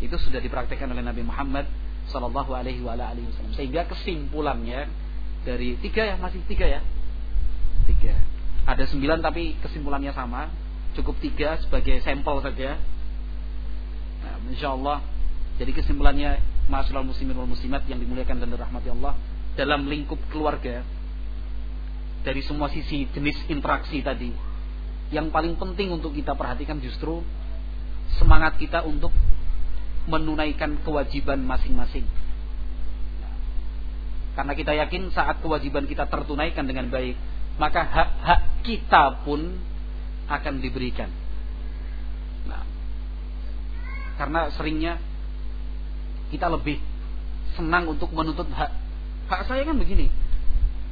Itu sudah dipraktekkan oleh Nabi Muhammad Sallallahu Alaihi Wasallam. Sehingga kesimpulannya dari tiga ya masih tiga ya, tiga. Ada sembilan tapi kesimpulannya sama cukup tiga sebagai sampel saja. Nah, insya Allah. Jadi kesimpulannya masalah muslimin wal muslimat yang dimuliakan dan dirahmati Allah dalam lingkup keluarga dari semua sisi jenis interaksi tadi yang paling penting untuk kita perhatikan justru semangat kita untuk menunaikan kewajiban masing-masing. Karena kita yakin saat kewajiban kita tertunaikan dengan baik, maka hak-hak kita pun akan diberikan. Nah, karena seringnya kita lebih senang untuk menuntut hak. Hak saya kan begini,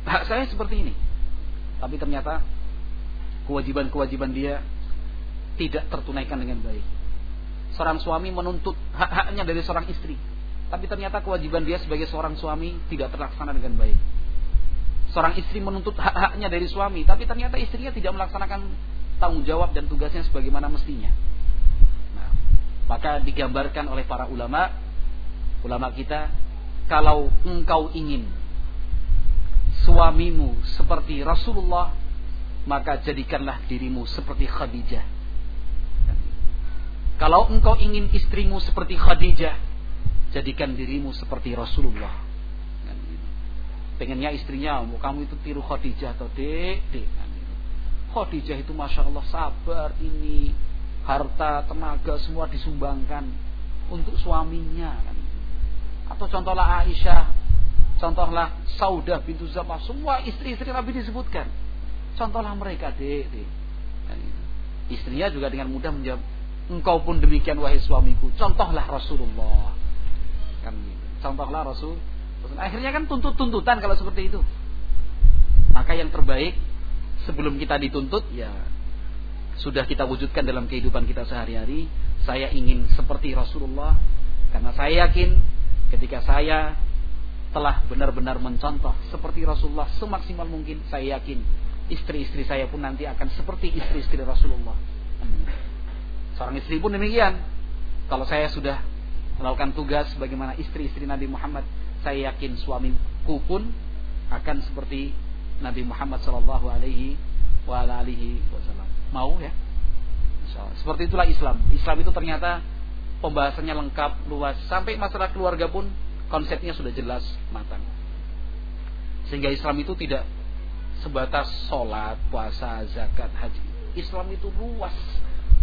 hak saya seperti ini. Tapi ternyata kewajiban-kewajiban dia tidak tertunaikan dengan baik. Seorang suami menuntut hak-haknya dari seorang istri, tapi ternyata kewajiban dia sebagai seorang suami tidak terlaksana dengan baik. Seorang istri menuntut hak-haknya dari suami, tapi ternyata istrinya tidak melaksanakan tanggung jawab dan tugasnya sebagaimana mestinya. Nah, maka digambarkan oleh para ulama, ulama kita, kalau engkau ingin suamimu seperti Rasulullah, maka jadikanlah dirimu seperti Khadijah. Kalau engkau ingin istrimu seperti Khadijah, jadikan dirimu seperti Rasulullah. Pengennya istrinya, kamu itu tiru Khadijah atau dek, dek. Khadijah itu masya Allah sabar ini harta, tenaga semua disumbangkan untuk suaminya kan. Atau contohlah Aisyah, contohlah Saudah bintu Zamah, semua istri-istri Nabi disebutkan. Contohlah mereka, dek, dek. Kan Istrinya juga dengan mudah menjawab, engkau pun demikian wahai suamiku. Contohlah Rasulullah. Kan. Contohlah Rasul. Akhirnya kan tuntut-tuntutan kalau seperti itu. Maka yang terbaik sebelum kita dituntut ya sudah kita wujudkan dalam kehidupan kita sehari-hari. Saya ingin seperti Rasulullah karena saya yakin ketika saya telah benar-benar mencontoh seperti Rasulullah semaksimal mungkin, saya yakin istri-istri saya pun nanti akan seperti istri-istri Rasulullah. Seorang istri pun demikian. Kalau saya sudah melakukan tugas bagaimana istri-istri Nabi Muhammad, saya yakin suamiku pun akan seperti Nabi Muhammad Shallallahu Alaihi Wasallam. Mau ya? Seperti itulah Islam. Islam itu ternyata pembahasannya lengkap luas. Sampai masalah keluarga pun konsepnya sudah jelas matang. Sehingga Islam itu tidak sebatas sholat puasa zakat haji. Islam itu luas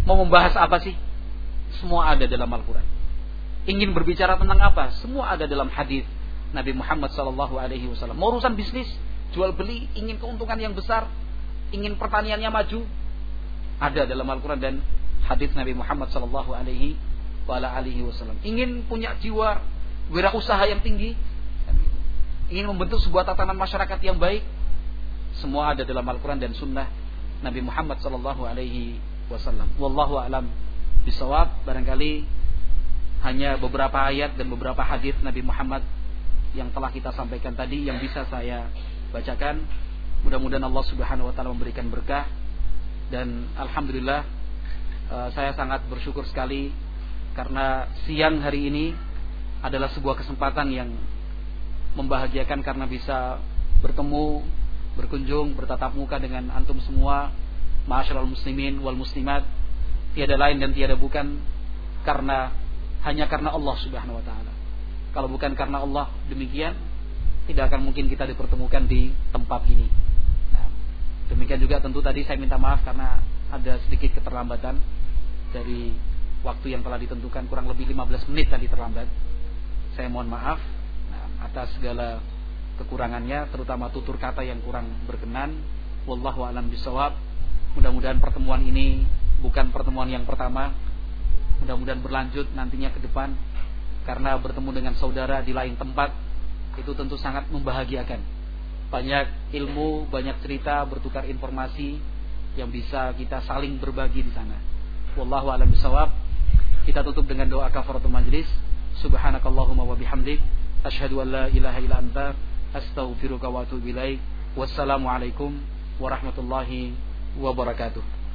mau membahas apa sih? Semua ada dalam Al-Quran. Ingin berbicara tentang apa? Semua ada dalam hadis Nabi Muhammad Shallallahu Alaihi Wasallam. Mau urusan bisnis jual beli ingin keuntungan yang besar ingin pertaniannya maju ada dalam Al-Quran dan hadis Nabi Muhammad Sallallahu Alaihi Wasallam. Ingin punya jiwa wirausaha yang tinggi, ingin membentuk sebuah tatanan masyarakat yang baik, semua ada dalam Al-Quran dan Sunnah Nabi Muhammad Sallallahu Alaihi Wasallam. Wallahu alam bisawab. Barangkali hanya beberapa ayat dan beberapa hadis Nabi Muhammad yang telah kita sampaikan tadi yang bisa saya bacakan. Mudah-mudahan Allah Subhanahu wa taala memberikan berkah dan alhamdulillah uh, saya sangat bersyukur sekali karena siang hari ini adalah sebuah kesempatan yang membahagiakan karena bisa bertemu, berkunjung, bertatap muka dengan antum semua, ma'asyiral muslimin wal muslimat, tiada lain dan tiada bukan karena hanya karena Allah Subhanahu wa taala. Kalau bukan karena Allah demikian, tidak akan mungkin kita dipertemukan di tempat ini. Demikian juga tentu tadi saya minta maaf karena ada sedikit keterlambatan dari waktu yang telah ditentukan kurang lebih 15 menit tadi terlambat. Saya mohon maaf nah, atas segala kekurangannya terutama tutur kata yang kurang berkenan. Wallahu alam bisawab. Mudah-mudahan pertemuan ini bukan pertemuan yang pertama. Mudah-mudahan berlanjut nantinya ke depan karena bertemu dengan saudara di lain tempat itu tentu sangat membahagiakan banyak ilmu, banyak cerita, bertukar informasi yang bisa kita saling berbagi di sana. Wallahu a'lam bishawab. Kita tutup dengan doa kafaratul majlis. Subhanakallahumma wa bihamdik asyhadu an la ilaha illa anta astaghfiruka wa atubu ilaik. Wassalamualaikum warahmatullahi wabarakatuh.